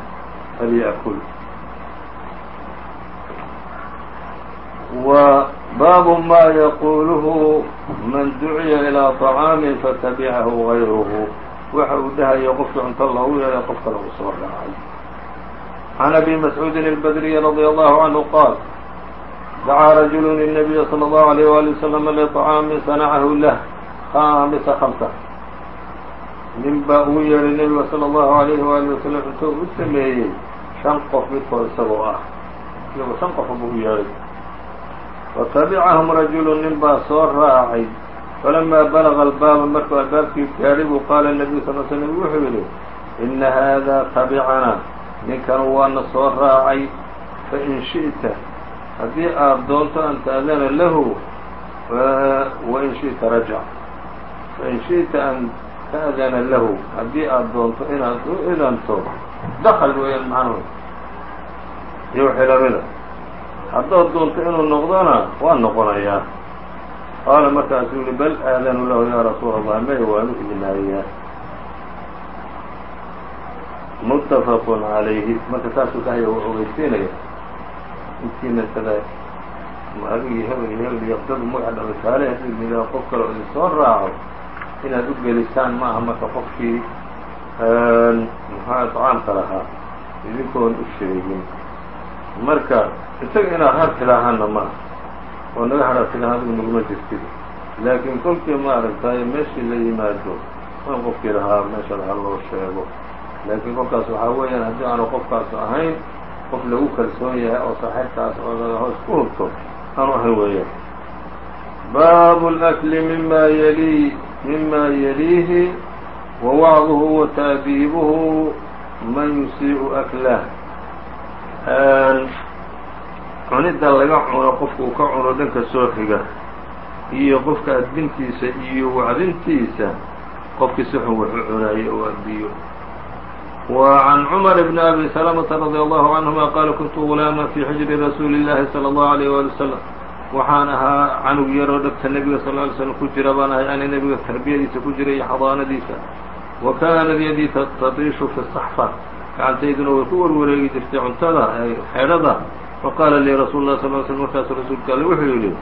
[SPEAKER 1] falyأkul وbaabu ma yaquluhu man duciya ilىa طacaami fatabicahu غayruhu waxa uu dahayo qofkii cunto loogu yeehay qofka lagu soo raacay. Can abi mascuudin albadriyi radia allahu canhu qaal dacaa rajulu inabiya sala allahu alayh waali wasalama liطcaamin sanacahu lah khamisa khamsa. Nin baa ugu yeedhay nebiga sala allahu alayhi waali wasalam cunto u sameeyey shan qof midkoo isagoo ah. Isagoo shan qofa buu u yeedhay. Wa tabicahum nin baa soo raacay falamaa balaga albaaba markuu albaabkii gaadhay buu qaala nebiyu sal l slm wuxuu yidhi ina haadaa tabicanaa ninkan waana soo raacay fain shi'ta haddii aad doonto an ta'dana lahu wain shiئta rajac fain shiئta an ta'dana lahu haddii aad doonto inaad u idanto dakl weeyaan macnuhu iyo wixii lamida haddaad doonto inuu noqdona waa noqonayaa qaala markaasuu yihi bal aadanu lahu ya rasuul allah may waanu idinaayaa mutafaq عalayhi marka saasuu dhahaya waa ogeysiinaya intiina kada adigii hebel iyo hebel iyo dad magaca dhalataale haddii la qof kale oo idin soo raaco inaad u gelisaan maaha marka qofkii muxua طcaamka lahaa idinkoon u sheegin marka isaga inaad har tidaahaana maaha oo naga hadhaa sida adigu mugma jirtid laakiin kolkii maaragtay meeshii la yimaado waa qofkii lahaa meesha lahaa loo sheego laakiin kolkaas waxaa weeyaan haddii aanu qofkaas ahayn qof lagu kalsoon yahay oo saaxiibkaas oo laga hoos ku hubto aanu ahayn weeyaan baabu اlakli mima yli mima yaliihi wa wacduhu wa ta'diibuhu man yusiiءu aklah cunidda laga cuno qofku uu ka cuno dhanka soo xiga iyo qofka adbintiisa iyo wacdintiisa qofki si xun wuxuu cunaayey oo adbiyo wa can cumar bni abi salamata radi allahu canhuma qaala kuntu gulaama fii xijri rasuuli llahi sala allahu alayh waali wasalam waxaan ahaa canug yaroo dhabta nebiga sal alay slam ku jira baan ahay ani nebiga tarbiyadiisa ku jira iyo xadaanadiisa. Wa kaanad yadii tatiishu fi saxfa gacantayduna way ku warwareegi jirtay cuntada xeedhada faqaala lii rasuulu lah sal l slm markaasu rasuulka alle wuxuu yidhi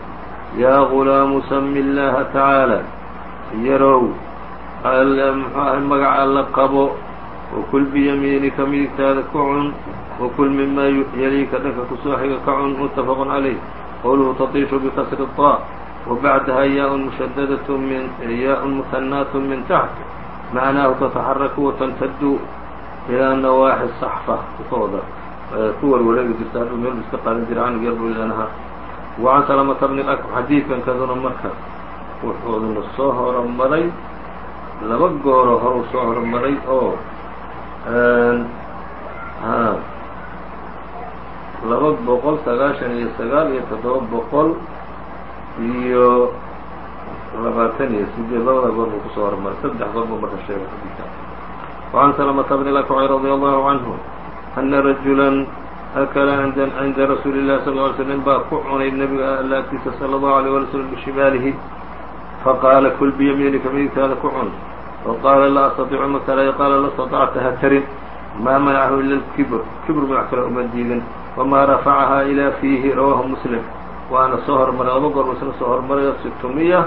[SPEAKER 1] yaa gulaamu sami illaaha tacaala yarow muxuu ahay magaca alla qabo wakul biyamiinika midigtaada ka cun wakul mimaa yaliika dhanka ku soo xiga ka cun muttafaqun calayh qowluhu tatiishu bikasri ta wabacdaha yaaun mushadadatun min yaaun muhanaatun min taxt macnaahu tataxaraku watantadu ilaa nawaaxi saxfa ku soo wada ku warwareegi jirta hadhuu meel iska qaadan jira canug yar buu ilanahaa wacan salamata bni akb xadiidkan kaduna marka wuxuuna soo horomaray laba gooro horuu soo horomaray oo laba boqol sagaashan iyo sagaal iyo toddoba boqol iyo labaatan iyo sideed labada goor buu ku soo horomaray saddex goor buu marka sheegay xadiidkan. Wacan salamata bni lakci radi allahu canhu أنa رaجuلا أkla عinda رasuuل الlahi صلى اه عل سلم baa ku cunay nebiga alla agtiisa slى الlaه عليه وaلي وسلم بشimaalihi faqaala kul biyamiinika midigtaada ku cun وqاala laa أstaطيcu makala qaala la اstaطacta ha tarin maa manachu ila اkibr kibr magac kale uma diidin وmaa rafacahaa ilىa fiihi rawaahu mslim waana soo hormaray laba goor isna soo hormarayo sitmiya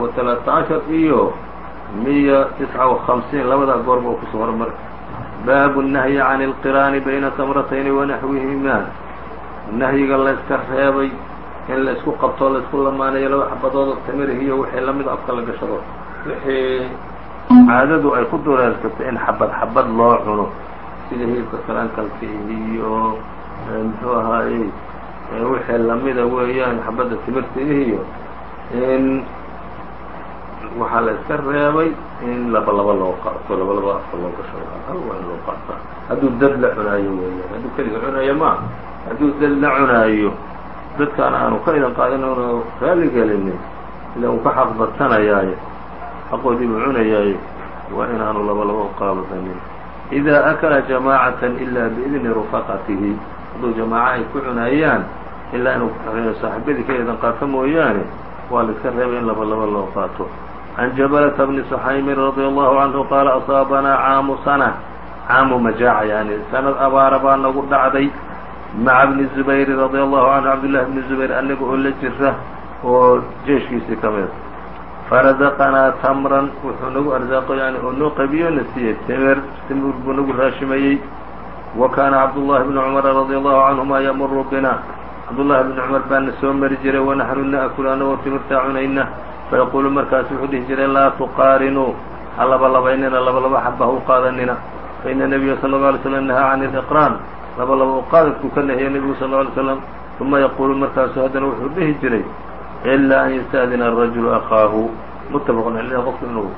[SPEAKER 1] wa talaata cashar iyo miya tisca وخamsiin labadaa goor ba kusoo hormaray baabu الnahyi can اlqiraani bayna tamratayni wanaxwihima nahyiga layska reebay in la isku qabtoo la isku lamaanayo laba xabadood tamirih iyo wixii lamida afka la gashado wixii caadadu ay ku dureersato in xabad xabad loo cuno sida hilibka kalankalka iyo muxuu ahaayey wixii lamida weeyaan xabadda timirta iyo in waxaa la iska reebay in laba laba loo qaato laba laba afka loo gashado hal waa in loo qaata hadduu dad la cunaayo weeyaan hadduu keliga cunaayo ma hadduu dad la cunaayo dadkaan aanu ka idan qaadin oonu raali gelinin ila uu ka xaq badsanayaaye xaqoodii buu cunayaaye waa inaanu laba laba qaabadanin إida akala jamaacatan ilaa biidni rufaqatihi hadduu jamaaco ay ku cunaayaan ilaa inuu saaxiibadii ka idan qaato mooyaane waa la iska reebay in laba laba loo qaato can jabalata bni صaxaymin radي allahu canhu qaala asaabanaa caamu sana caamu majaaca yani sanad abaara baa nagu dhacday maca bni zubayri radي allahu canhu cabdillahi bni zubayr anaga oo la jira oo jeeshkiisii ka mida farazaqanaa tamran wuxuu nagu arsaaqo yani oo noo qabiyo na siiyey timir timir buu nagu raashimayey wa kaana cabdullahi bni cumara radi allahu canhuma yamuru bina cabdullahi bni cumar baana soo mari jiray wanaxnu na'kulu anagoo timirtaa cunayna fayaquulu markaasu wuxuu dhihi jiray laa tuqaarinuu ha labalabaynina labalaba xaba ha u qaadanina faina nebiya sala اllau alay slam nahaa can iliqraan labalaba u qaadadku ka nahiya nebigu sal lla alay slam uma yaquulu markaasu haddana wuxuu dhihi jiray ilaa an yasta'dina arajulu akaahu muttafaqun caleyh qofku inuu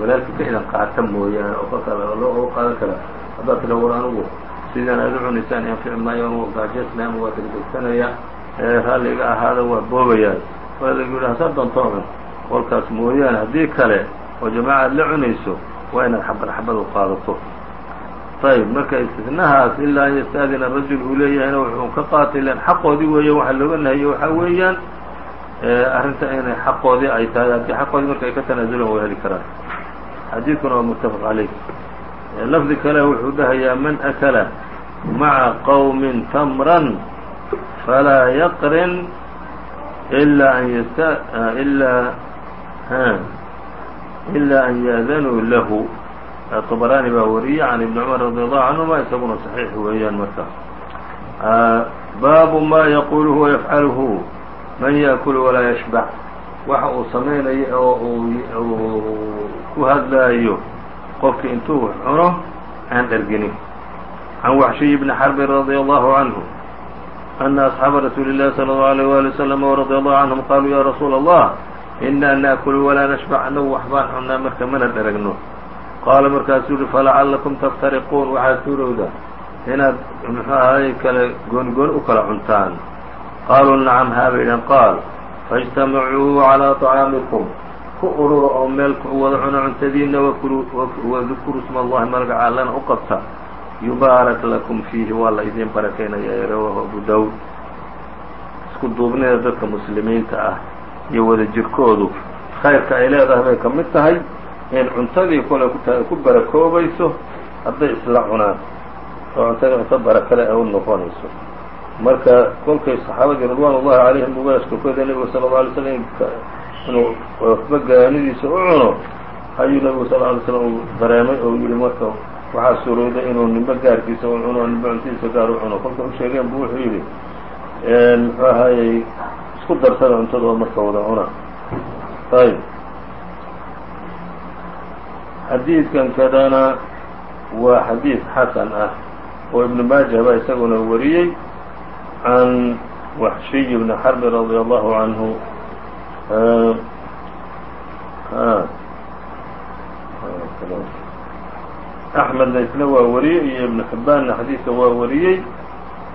[SPEAKER 1] walaalka ka idan qaata mooyaane oo ka oo loo qaadan kara haddaad tidha war anugu sidaan aada u maayo anuu gaajeysmaya waa degdegsanaya ee raalliga ahaada waa boobayaa waa lagu yidhaha saa doonta kolkaas mooyaane haddii kale oo jamaaca aad la cunayso waa inaad xabad xabad u qaadato. Ayb marka istisnahaas ilaa an yastaadina rajul uu leeyahayna wuxuu ka qaatay lan xaqoodii weeyaan waxaa looga nahayo waxaa weeyaan arrinta inay xaqoodii ay tahay haddii xaqoodii marka ay ka tanaasulan waa heli karaan. Xadiidkuna waa muttafaq caleyh lafdi kale wuxuu dhahayaa man akala maca qowmin tamran falaa yaqrin ilaa an yst ilaa ilaa an ya'danuu lahu طbrani baa wariyey can ibn cmar radi allahu canهuma isaguna صaxiix weeyaan marka baabu ma yaquluhu wayafcaluhu man yaأkul walaa yashbac waxa uu samaynayo oo uu ku hadlaayo qofki intuu cuno aan dherginin can waxshiy bni xarbin radi allahu canhu ana asxaaba rasuuli اllahi salى اllahu alيyh wali wslam radi allahu canhum qaluu ya rasuula allah inaa naakulu walaa nashbac anagu waxbaan cunnaa marka mana dharagno qaala markaasuu yihi falacallakum taftariquun. Waxaad suurowda inaad muxuu ahay kala goonigooni u kala cuntaan. Qaaluu nacam haabay idhan qaal faijtamacuu calaa طacaamikum ku ururo oo meel ku wada cuno cuntadiinna wadukuru sma allahi magaca allana u qabta. Yubaarak lakum fiihi waa la idiin barakaynayaa rawaahu abu daawud isku duubnida dadka muslimiinta ah iyo wada jirkoodu. Khayrka ay leedahay bay ka mid tahay in cuntadii kole ku barakoobayso hadday isla cunaan. Oo cuntadii cunto barakale ay u noqonayso. Marka kolkay saxaabadii ridwaan ullahi calayhim uga ashkakoda nebigu sala alla alay slam inuu waxba gaanidiisa u cuno ayuu nebigu sal alay slam uu dareemay oo yihi marka waxaa suurowday inuu nimbe gaarkiisa u cuno nimbe cuntadiisa gaar u cuno. Kolka u sheegeen bu wuxuu yidhi muxuu ahayey isku darsada cuntadoo marka wada cuna ayb xadiidkan kadana waa xadiid xasan ah oo ibnu maajah baa isaguna wariyey can waxshiy bni xarbi radi allahu canhu axmedna isna waa wariyey iyo ibnu xibbaanna xadiidka waa wariyey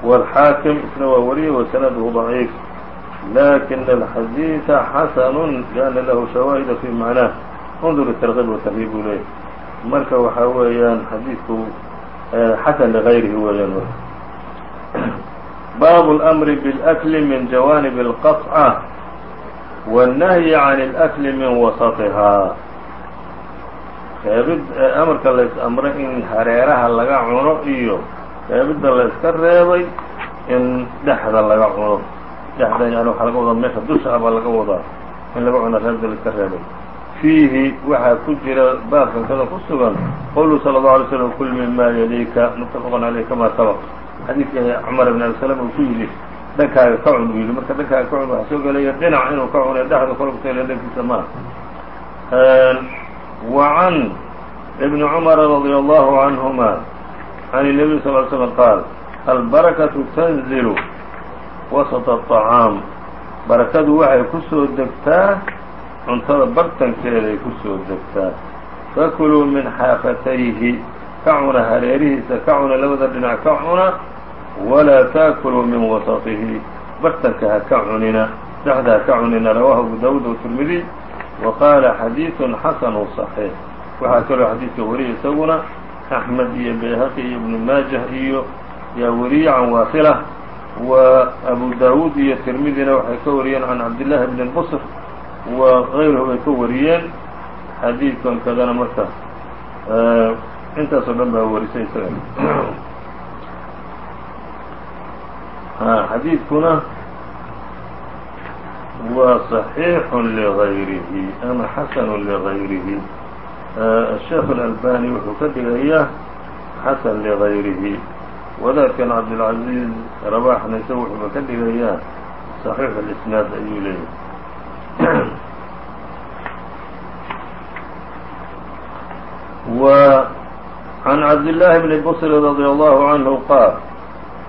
[SPEAKER 1] wاlxaakim isna waa wariyey wasanaduhu ضaciif lakin alxadiiثa xasanu liأna lahu shawaahida fi macnaah undur tarkiib watarhiib buu leeyahy marka waxaa weeyaan xadiidku xasan ligayrihi weeyaan marka baabu اlأmri bاlأkli min jawaanib الqaطcة wالnahyi can اlأkli min wasatihaa reebid amarka la is amray in hareeraha laga cuno iyo reebidda la iska reebay in dhexda laga cuno dhexda yaan waaa laga wadaa meesha dusha ah baa laga wadaa in laga cuna reebda laiska reebay. Fiihi waxaa ku jira baabkan kada ku sugan qowluhu sala allau alay slam kul mima yaliika muttafaqun caleyh kamaa sabaq. Xadiidka cumar ibn abi uu ku yidhi dhankaaga ka cun buu yidhi. Marka dhankaaga ka cun waxaa soo gelaya dhinac inuu ka cunay dhexda kolkutayla dhankiisa maa wa can ibni cumara radia allahu canhuma can nabiy sal l slam qaal albarakatu tanzilu wasata aطacaam barakadu waxay ku soo degtaa cuntada bartankeeday ku soo degtaa. Fakuluu min xaafatayhi ka cuna hareerihiisa ka cuna labada dhinac ka cuna walaa taakuluu min wasatihi. Bartanka ha ka cunina dhexda ha ka cunina rawahu abu daawuud wtirmidiy wa qaala xadiidun xasanu صaxiix waxaa kaloo xadiidka wariya isaguna axmed iyo bayhaqi iyo ibnu maajah iyo yaa weriye can waasilah wa abu daawuud iyo tirmidina waxay ka wariyeen can cabdillaahi bni lbusr wa kayruhu ay ka wariyeen xadiidkan kadana marka intaasoo dhan baa warisay isaga. Xadiidkuna wa صaxiixu ligayrihi ama xasanu ligayrihi asheekh اlalbani wuxuu ka dhigayaa xasan ligayrihi wadaadkan cabdالcaزiiz rabaxna isaga wuxuuba ka dhigayaa صaxiix اlisnaad ayuu leeyahay w عan cabdاللahi bni bصr radي allahu عanهu qaal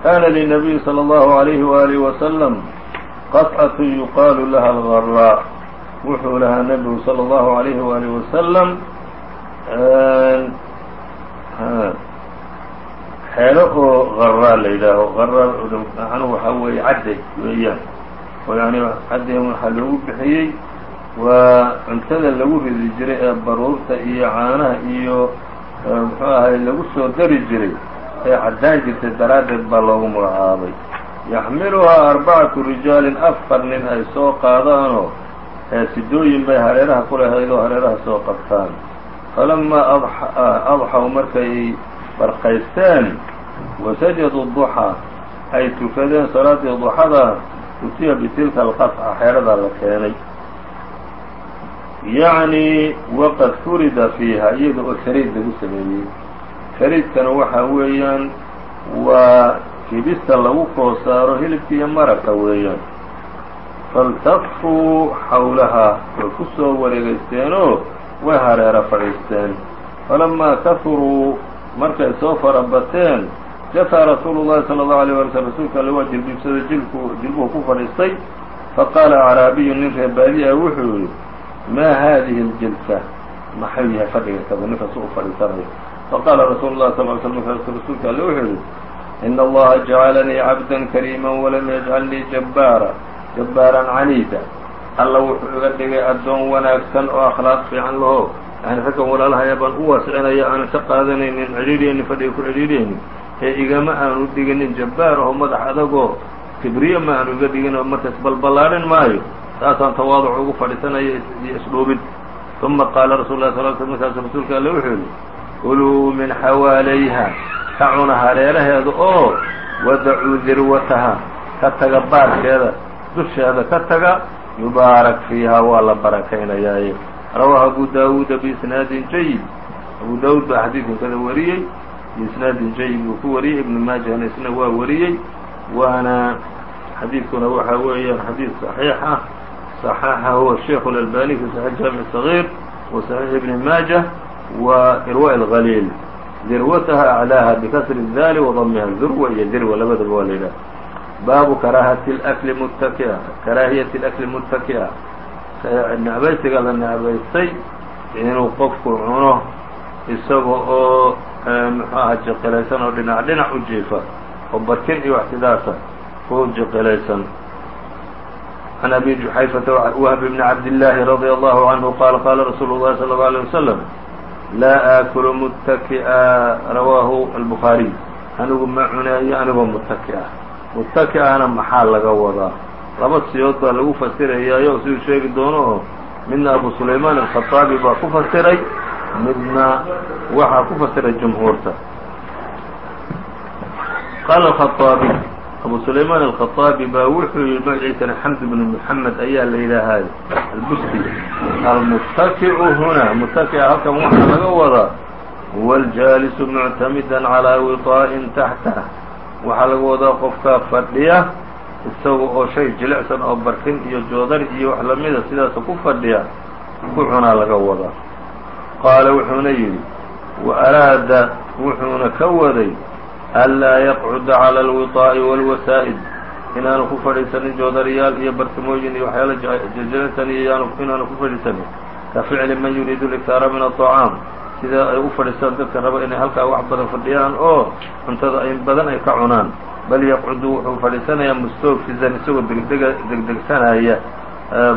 [SPEAKER 1] kana lلنabiy slى الlahu عalيh وalih وsلم qطcaة yuqaalu laha alغaraa wuxuu lahaa nebigu salى اllahu عalayhi waalih wasalam xeelo oo garaa la yidhaaho. Garaa macnuhu waxaa weeye cadday weeyaan. Oo yani xaddihim waxaa loogu bixiyey. Waa cuntada lagu ridi jiray ee baruurta iyo caanaha iyo muxuu ahay lagu soo dari jiray ee caddaan jirtay daraaddeed baa loogu magacaabay. Yaxmiluhaa arbacatu rijaalin afar nin ay soo qaadaanoo sidooyin bay hareeraha ku lahayd oo hareeraha soo qabtaan. Falamaa adxaw markay barqaysteen wasajaduu duxaa ay tukadeen salaaddii duxada utiya bitilka alqasca xeeradaa la keenay. Yacni waqad furida fiiha iyada oo sariid lagu sameeyey. Sariidkana waxaa weeyaan waa kibista lagu koo saaro hilibka iyo maraka weeyaan. Faltafuu xawlahaa way ku soo wareegaysteenoo way hareera fadhiisteen. Falamaa kafuruu markay soo fara bateen jataa rasuulu llahi sala allahu alيyه wala slm rasuulka alle waa jilbiibsaday jilku jilbuhu ku fadhiistay faqaala acraabiyu nin reer baadiya wuxuu yihi maa haadihi اljilsa maxay yahay fadhiga kada ninkaas u fadhiisanayo faqaala rasuulu llahi sal l sl markaasu rasuulka alle wuxuu yihi ina allaha jacalanii cabda kariima walam yajcalnii jabbaara jabbaaran caniida alla wuxuu iga dhigay addoon wanaagsan oo akhlaaq fiican laho yani raggan walaalahaya baan u waasicinaya aanan ka qaadanaynin cidhiidhiyaynin fadhiga ku cidhiidhiyaynin ee igama aanu dhiginin jabbaar madax adagoo kibriye ma aanu iga dhigin oo markaas balballaadhin maayo taasaan tawaaduc ugu fadhiisanaya iyo isdhuubid uma qaala rasul lah sal markaasu rasuulka alle wuxuu yihi kuluu min xawaalayha ka cuna hareeraheeda oo wadacuu dirwataha ka taga baarkeeda dusheeda ka taga yubaarak fiiha waa la barakaynayaaye rawaahu abu daawuuda biisnaadin jayid abu daawuud baa xadiidkan kada wariyey biisnaadin jayid buu ku wariyey ibnu maajahna isna waa wariyey waana xadiidkuna waxaa weeyaan xadiid صaxiix ah صaxaxahu الشheikh الألbاني في صaحيح jaamiع الصغير وصaحيح ibn maajة wa irواء الغalيل dirwataha aclaaha bikasri الdali وضmha dirwa iyo dirwa labadaba waa la yidhaha baabu karaahati اlأkli muttaki'a karaahiyati اlأkli muttaki'a necbaysiga la necbaystay inuu qofku cuno isaga oo muxuu aha jiqilaysan oo dhinac dhinac u jiifa oo barkin iyo waxsidaasa u jiqilaysan can abi juxayfata wahb bni cabdillaahi radia allahu canhu qaala qaala rasuulu llahi sala allau alيyه wasalam laa aakulu muttaki'a rawaahu albuhaariy anigu ma cuneeyo anigoo muttaki ah muttaki ahna maxaa laga laba siyood baa lagu fasirayaayo siduu sheegi doono oo midna abu sulaymaan alkhaaabi baa ku fasiray midna waxaa ku fasiray jumhuurta. Qaala alkhaaabi abu sulaymaan alkhaaabi baa wuxuu yihi magaciisana xamd bnu moxamed ayaa la yidhaahaay albusti almuttakicu huna muttakica halkan waxaa laga wadaa huwa aljaalisu muctamidan calaa wiqaa'in taxta. Waxaa laga wadaa qofkaa fadhiya isaga oo shay jilicsan oo barkin iyo joodar iyo wax lamida sidaasa ku fadhiya ku cunaa laga wadaa qaala wuxuuna yidhi wa araada wuxuuna ka waday anlaa yaqcuda calى alwiطaa'i wاlwasaa'id inaanu ku fadhiisanin joodariyaal iyo bartimooyin iyo waxyaala jiljilicsan iyo inaanu ku fadhiisanin ka ficli man yuriidu liktaara min aلطacaam sida ay u fadhiistaan dadka raba inay halkaa wax badan fadhiyaan oo cuntada ay badan ay ka cunaan bal yaqcudu wuxuu fadhiisanayaa mustawfizan isagoo degdega degdegsanaya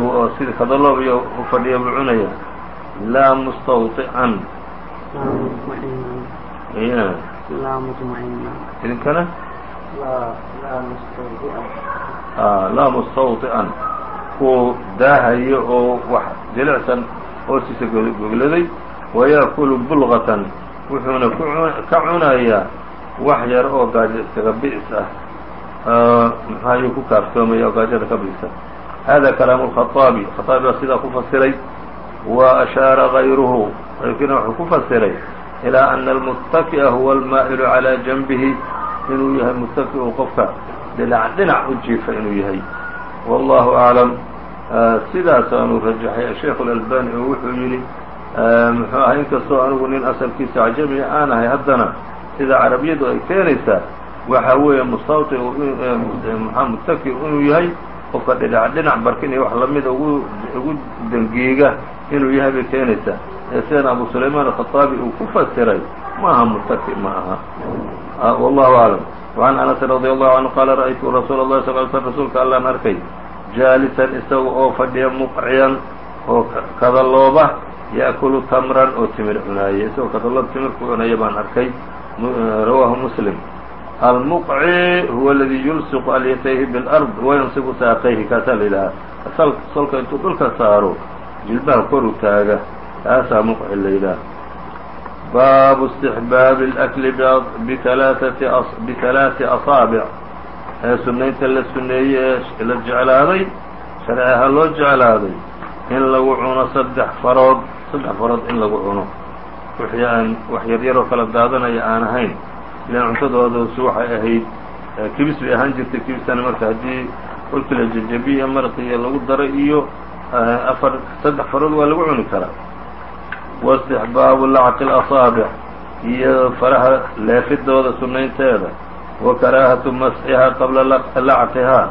[SPEAKER 1] oo sida kadaloob iyo u fadhiya buu cunaya. Laa mustawطican idinkana laa mustawطi'an kuu daahayo oo wax jilicsan hoostiisa gogladay wayaakulu bulqatan wuxuuna ka cunayaa wax yar oo gaajo iskaga bi'is ah ayuu ku kaaftoomaya oo gaajada ka bi'isa hada kalaamu الkhaطaabi khaطaabi baa sidaa ku fasiray wa ashaara غayruhu qayrkiina wuxuu ku fasiray ilىa ana almuttaki'a huwa almaa'ilu calىa janbihi inuu yahay muttaki u qofka dhinac dhinac u jiifa inuu yahay wallahu aclam sidaasaanu rajaxay asheikh اlalbani oo wuxuu yidhi muxuu ahay inkastoo anigu nin asalkiisa cajamiya aan ahay haddana sida carabiyadu ay keenaysaa waxa weeye mustawti mxaa muttaki inuu yahay qofka dhinac dhinac barkin iyo wax lamida ugu ugu dangiiga inuu yahay bay keenaysaa ee sidan abu sulaymaan alkhaطaabi uu ku fasiray ma aha muttaki ma aha wallahu aclam وعan anas radي allahu canhu qaala ra'aytu rasuula اllahi sal l sl rasuulka allaan arkay jaalisan isaga oo fadhiya muqciyan oo kadalooba ya'kulu tamran oo timir cunaaya isagoo kadaloob timir ku cunaya baan arkay Eh, rawaahu muslim. Almuqci huwa ladii yulsiqu alyatayhi biاlard wayansibu saaqayhi kaasaa la yidhahaa solka intuu dhulka saaro jilbaha koru taaga kaasaa muqci la yidhaha baabu istixbaabi اlakli bitalaati asaabic ee sunnaynta la suneeyey ee la jeclaaday sharci ahaan loo jeclaaday in lagu cuno saddex farood saddex farood in lagu cuno wixii aan wax yaryaroo kala daadanaya aan ahayn. Ilaan cuntadoodasu waxay ahayd kibis bay ahaan jirtay kibistana marka haddii kolkii la jajabiya maraqiiyo lagu daro iyo afar saddex farood waa lagu cuni karaa. Waistixbaabu lacqi اlasaabic iyo faraha leefidooda sunaynteeda wa karaahatu masxihaa qabla lacqihaa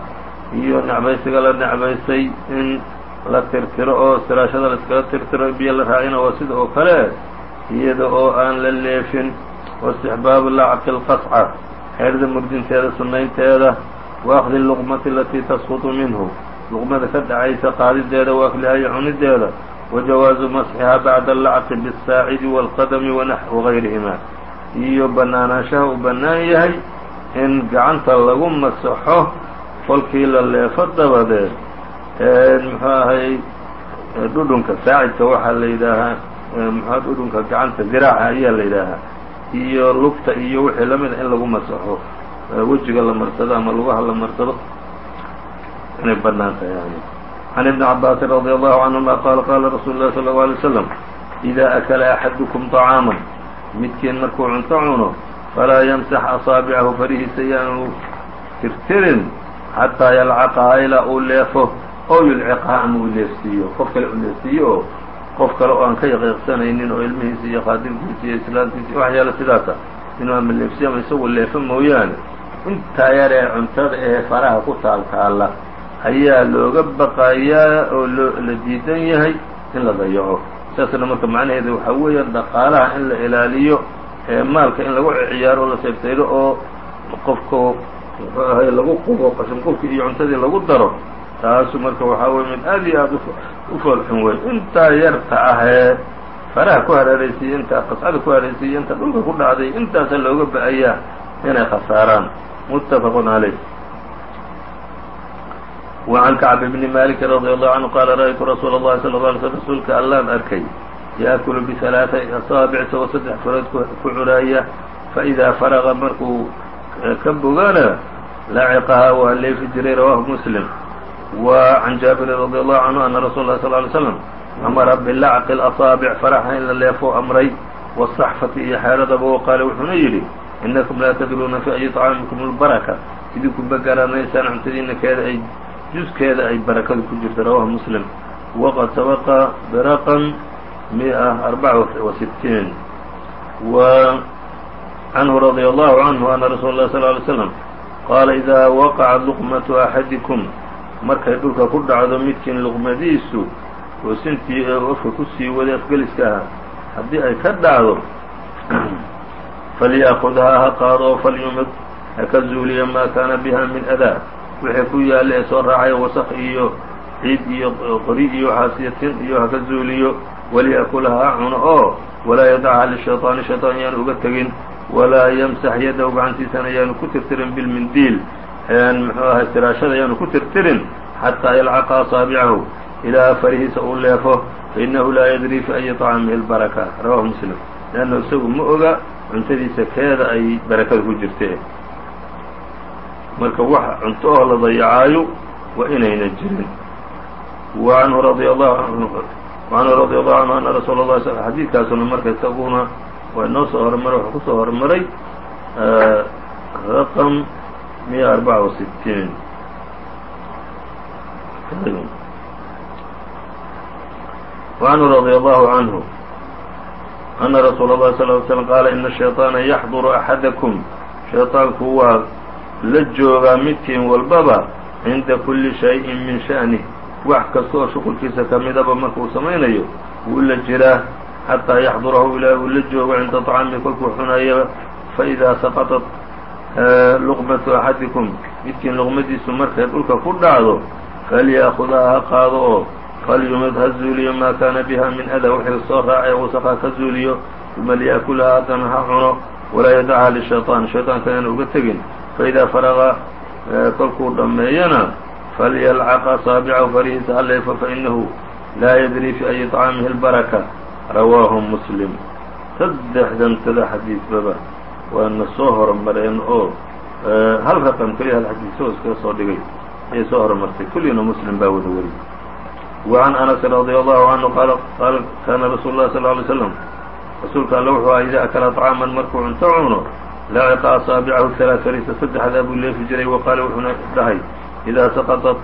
[SPEAKER 1] iyo necbaysiga la necbaysay in la tirtiro oo siraashada la iskala tirtiro biyo la raacina waa sida oo kale iyada oo aan la leefin waistixbaabu lacqi اlqasca xeerda murdinteeda sunaynteeda wa akdi luqmati alatii tasqutu minhu luqmada ka dhacaysa qaadideeda wa akliha iyo cunideeda wajawaazu masxihaa bacda alacqi biاsaacidi wاlqadami wagayrihima iyo banaanaanshaha uu bannaan yahay in gacanta lagu masaxo kolkii la leefo dabadeed muxuu ahay dhudhunka saacidka waxaa la yidhaahaa mxua dhudhunka gacanta diraaca ayaa la yidhaahaa iyo lugta iyo wixii lamida in lagu masaxo wejiga la marsado ama lugaha la marsado inay bannaan tahay yani. Can ibni cabaasin radi allahu canhuma qaala qaala rasuulu llahi sala allau alay slam idaa akala axadukum طacaaman midkiin markuu cunto cuno falaa yamsax asaabicahu farihiisa yaanu tirtirin xataa yalcaqaha ilaa uu leefo oo yulciqaha ama uu leefsiiyo. Qof kale uu leefsiiyo? oo qof kale oo aan ka yaqiiqsanaynin oo ilmihiisa iyo khaadimkiisa iyo islaamtiisa iyo waxyaala sidaasa inuu ama leefsiyo ama isagu leefo mooyaane. Intaa yar ee cuntada ee faraha ku taaltaalla ayaa looga baqayaa oo loo la diidan yahay in la dayaco. Saasna marka macnaheedu waxaa weeyaan dhaqaalaha in la ilaaliyo ee maalka in lagu ciyaaro la seybsaydo oo qofka muxuu ahay lagu qubo qashinqubki iyo cuntadii lagu daro taasu marka waxaa weye mid aad iyo aada u foolxun wey intaa yarta ah ee faraha ku haraeraysiiya intaa qascada ku haraeraysiiya inta dhulka ku dhacday intaasa looga ba'ayaa inay khasaaraan. Muttafaqun calayh wacan kacb bni maliki radi الله canhu qaala ra-ytu rasuula allahi sala lla alay slm rasuulka allaan arkay. Yaakulu bialaaa asaabic isagoo saddex farood ku curaaya. Faidaa faraqa markuu eh, ka bogana laciqahaa وعan jaaبirin رضي الله عنه أنa رsuل الlه صلى اه عليه وسلم أmara بلacqi الأصاaبع faraxa in la leefo amray والصxفةi iyo xeeradaba o qaale wuxuuna yidhi inakum laa tdruuna في أyi طcاamiكم الbarكة idinku ma garanaysaan cuntadiina keeda ay juskeeda ay barakadu ku jirta rawahu muslim waqad sabaqa biraqan miئa arbaca وasittiin w canhu radي allahu canhu ana rasuula اlah sl lay slam qaala idaa waqacat luqmatu axadikum markay dhulka ku dhacdo midkiin luqmadiisu oo sintii afka ku sii waday afgeliska ahaa. Haddii ay ka dhacdo *clears throat* falyaakhudha ha qaado falyumid ha ka zuuliya maa kaana biha min ada. Wixii ku yaalla ee soo raacaya wasaq iyo ciid iyo qori iyo waxaas iyo tin iyo haka zuuliyo. Waliyakulaha ha cuno oo walaa yadacha lishayطaani shayطaan yaanu uga tegin. Walaa yamsax yadahu gacantiisana yaanu ku tirtirin bilmindiil muxuu ahay tiraashada yaanu ku tirtirin xataa yalcaqa asaabicahu ilaa afarihiisa uu leefo fainahu laa yadri fi ayi طacamihi اlbaraka rawahu muslim. Lanno isagu ma oga cuntadiisa keeda ay barakada ku jirtee marka wax cunto oo la dayacaayo waa inayna jirin. Anhu radi allahu canhu ana rasuula la sl xadiidkaasuna marka isaguna waa inoo soo hormaray wuxuu ku soo hormaray raqam miya arbaca وasittiin وanhu radي allahu canhu ana rasuul الlahi صل ل sلم qaala ina الشhayطaana yaxduru أxadakum shayطaanku waa la joogaa midkiin walbaba cinda kulli shay-in min sha'nih wax kasta oo shuqulkiisa ka midaba markuu samaynayo wuu la jiraa xataa yaxdurahu ilaa uu la joogo cinda طacami kolkuu xunayaba faidaa saqaطat luqmatu axadikum midkiin luqmadiisu markay dhulka ku dhacdo falyaakudaa ha qaado oo falyumid ha zuuliyo maa kaana biha min ada wixii soo raacay wasaqaa ka zuuliyo uma liyaakulaha haddana ha cuno walaa yadacha lishayطaan shayطaanka aan uga tegin faidaa faraqa kolkuu dhammeeyana falyalcaq asaabicahu farihiisa ha leefo fainahu laa yadri fi ayi طcaamihi اlbaraka rawaahu muslim saddexdantada xadiidbaba waana soo horumareen oo hal raqam keliya hal xadiid soo iskaga soo dhigay ayay soo horumartay kullina muslim baa wada wariyey وعn أنس رضي الله عنه qال qال kاna رsuل الlه صلى اه عليه وسلم rasuulka alle wuxuu aha إida أkla طcاaما markuu cunto cuno laciqa أصaaبcahu ثaلaaث fariisa saddexdaa buu leefi jiray وqaala wuxuuna dhahay إida سqطت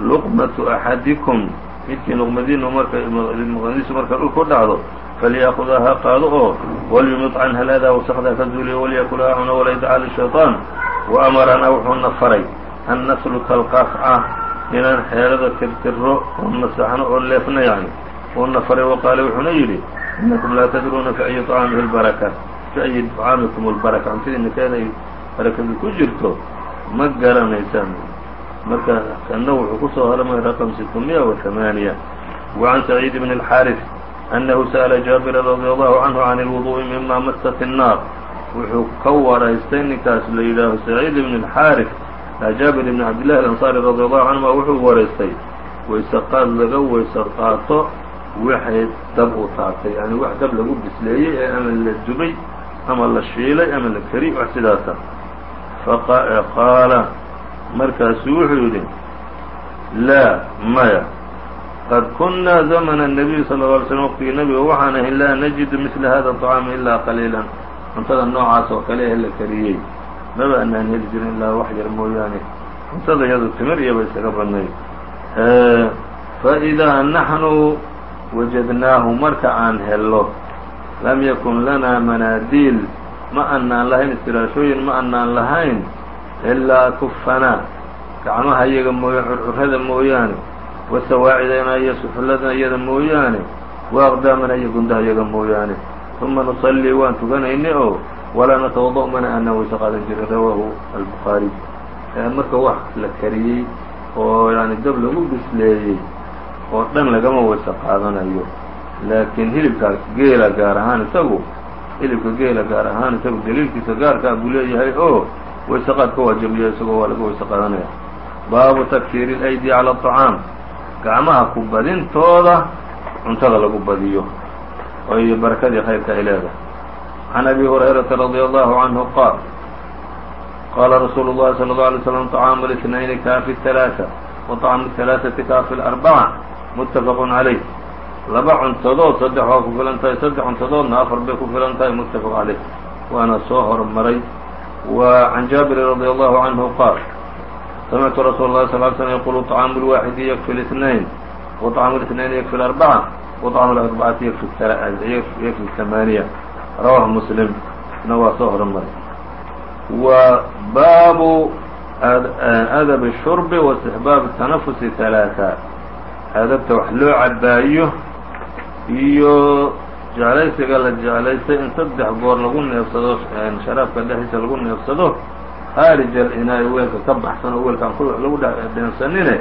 [SPEAKER 1] luqmaة أxadiكم midkii luqmadiinu marluqmadiisu marka dhulku dhacdo falyأkudaa ha qaado oo walyumid can haladaa wasakdaa ka zuuliyo walyakulaha cuno walaydaca lلشhayطaan وأmarana wuxuuna faray an nasluka الqasca inaan xeerada tirtiro oo nasaxno oo leefno yani uuna faray waqaale wuxuuna yidhi inakum laa tadruuna fi ayi طcaamihi اlbaraka fi ayi طcaamikum اlbaraka cuntadiina keenay barakadu ku jirto ma garanaysaan marka kanna wuxuu ku soo hormay raqم ستمiئة وثمaaنiية وعan سعيid بن الxاrث أنhu sألa jaaبira رضي الله عanه عن الوضوء mima masت الناar wuxuu ka waraystay ninkaas la yidhaaho سعيid بن الxاrث jaabir بن cabdاللahi الأنصاري رضي الله عنهuma wuxuu waraystay wayse qaad laga wayse qaato waxay dab u taatay yani wax dab lagu bisleeyey ee ama la dubay ama la shiilay ama la keri wax sidaasa qaala markaasuu wuxuu yidhi laa maya qad kunnaa zamna الnabiy salى اه alay slm waqtigii nabiga waxaan ahay laa najidu misla hada طcaama ilaa qaliilan cuntada noocaas oo kale ee la kariyey maba anaan heli jirin ilaa wax yar mooyaane cuntada iyadu timir iyo bay isaga badnayd faidaa naxnu wajadnaahu marka aan hello lam yakun lanaa manaadiil ma anaan lahayn istiraashooyin ma anaan lahayn ilaa kufanaa gacmaha iyaga mooya curcurrada mooyaane wasawaacidana iyo suxulladana iyada mooyaane waaqdaamana iyo gundaha iyaga mooyaane uma nusallii waan tukanaynay oo walaa natawada' mana aanaan wayse qaadan jirin rawaahu albukhaariy marka wax la kariyey oo yani dab lagu bisleeyey oo dhan lagama wayse qaadanayo laakiin hilibka geela gaar ahaan isagu hilibka geela gaar ahaan isagu daliilkiisa gaarkaa buu leeyahay oo wayse qaad ka waajibiya isagoo waa laga wayse qaadanaya baabu takfiiri اlaydi calى الطacaam gacmaha ku badintooda cuntada lagu badiyo oo iyo barakadii khayrka ay leedahay can abi hurayrata radي allahu canhu qaal qaala rasuulu اllahi salى اlه alay slm طcaamu الاثنayni kaafi الثaلaaثة وطcaamu الثaلaaثaةi kaafi الأربعة mutafaq عalayh laba cuntadood saddex waa ku filan tahay saddex cuntadoodna afar bay ku filan tahay mutafaq عalayh waana soo hormaray وعن جابر رضي الله عنه قال سمعت رsuل الله صل ل سلم يقول طعام الواحد يكفي الاثنين وطعام الاثنين يكفي الأربعة وطعام الأربعة يكفي الثمانية رواه مسلم na waa soo hormary وbاب أdب الشhرب واستحباaب التنفس ثaلاثة adabta wax loo cabaayo iyo jeclaysiga la jeclaystay in saddex goor lagu neefsado sharaabka dhexdiisa lagu neefsado khaarij alcinaaya weelka ka baxsan oo weelkaan ku lagu dhadheensanine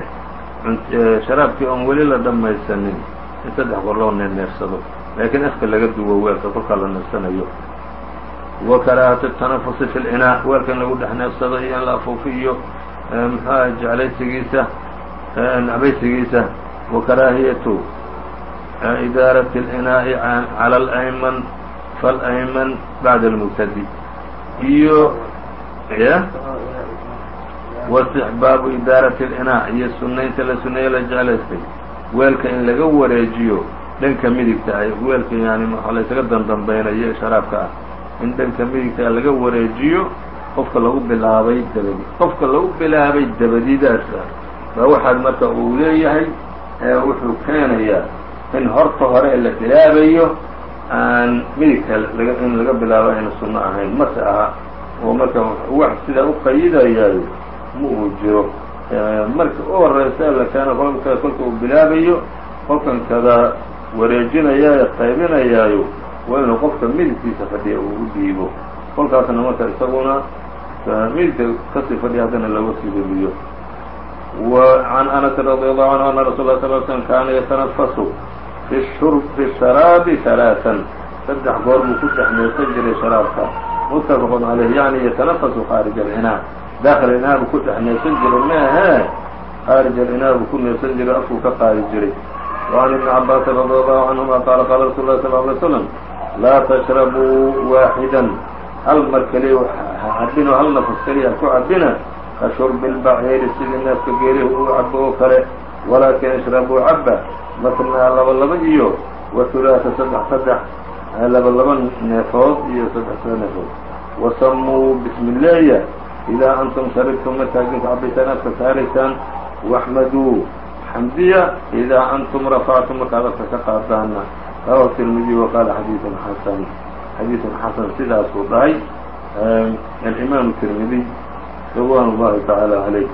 [SPEAKER 1] e, sharaabkii oon weli la dhammaysanin in saddex qor loo neerneefsado laakiin afka laga duwo weelka kolkaa la neefsanayo wa karaahatu tanafusi fi lcinaa weelka in lagu dhex neefsado iyo in la afuufiyo e, muxuuaha jeclaysigiisa e, nacbaysigiisa. Wa karaahiyatu idaarat اlcinaa'i cala alayman falayman bacda almubtadi. Iyo واستحباaب إdاaرة الإناء iyo sunaynta la suneeye la jeclaystay weelka in laga wareejiyo dhanka midigta ah weelka yani waxa laysaga dandambaynayo sharaabka ah in dhanka midigta laga wareejiyo qofka lagu bilaabay dabadi qofka lagu bilaabay dabadidaasa baa waxaad marka uu leeyahay wuxuu keenayaa in horta hore la bilaabayo aan midigta in laga bilaabo ayna sunno ahayn mase aha oo marka wax sidaa u qayidayaayo ma uu jiro marka u horeysa la keeno kolka kolka uu bilaabayo kolkan kada wareejinayaayo qaybinayaayo waa inuu qofka midigtiisa fadhiya uu u dhiibo kolkaasna marka isaguna midigta kasii fadhiya haddana looga sii hubiyo وعن أنس رضي الله عنه أن رsuل اه صل سلم kاna yتنفس في الشhراaب ثaلاثا saddex goor buu ku dhexneysan jiray sharaabka متفق عalيه yaعnي yتنفس خاaرج العناء dاkل inaa buu ku dhexneysan jiray mehe خاaرج العناء buu ku neefsan jiray afkuu ka qaadi jiray وعن ابن عباس رضي الله عنهma qال qال رsuل الله صلى اه عليه وسلم laa تشhربوا واaحدا hal mar keliya cabino hal nafs keliya ku cabina ka shurbi اlbaciiri sidii neefka geerihi uu cabo oo kale walaakin ishrabuu caba matnaa laba laba iyo wa hulaata saddex saddex laba laba neefood iyo saddex sano neefood wasamuu bismillahiya idaa antum sharibtum markaad dinku cabaysaan afka saaraysaan waxmaduu xamdiya idaa antum rafactum markaad afka ka qaadaanna. Rawahu tirmidiy wa xadiidun xasan. Xadiidun xasan sidaasuu dhahay. Alimaamu tirmidiy ridwan اllahi tacaala calayh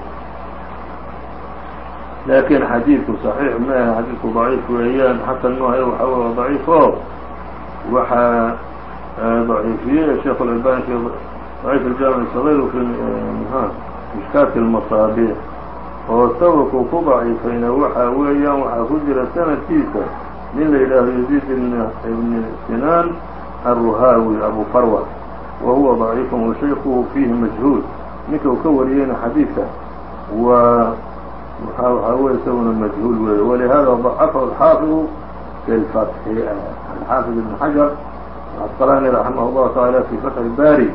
[SPEAKER 1] laakiin xadiidku صaxiix meahe xadiidku daciif weeyaan xasan maahayo waxa daciif o waxaa ضaciifiyey sheekh األbani fi ضaciif الjaamiع صغيr fi mishkaat الmaصaabiح oo sababku ku ضaciifayna waxa weeyaan waxaa ku jira sanadkiisa nin la yidhaaho يزيد ibn sinaan الruhaawi abu farwa wa huwa ضaciif وshaykuhu fiihi majhuul ninka uu ka wariyeyna xadiidka waa waxaa wey isaguna majhuul weeye walihada ضacafahu الxaafiظu fi اlfatxi alxaafid ibn xajar casqalani raximah اllahu taعala fi fatxi اlbari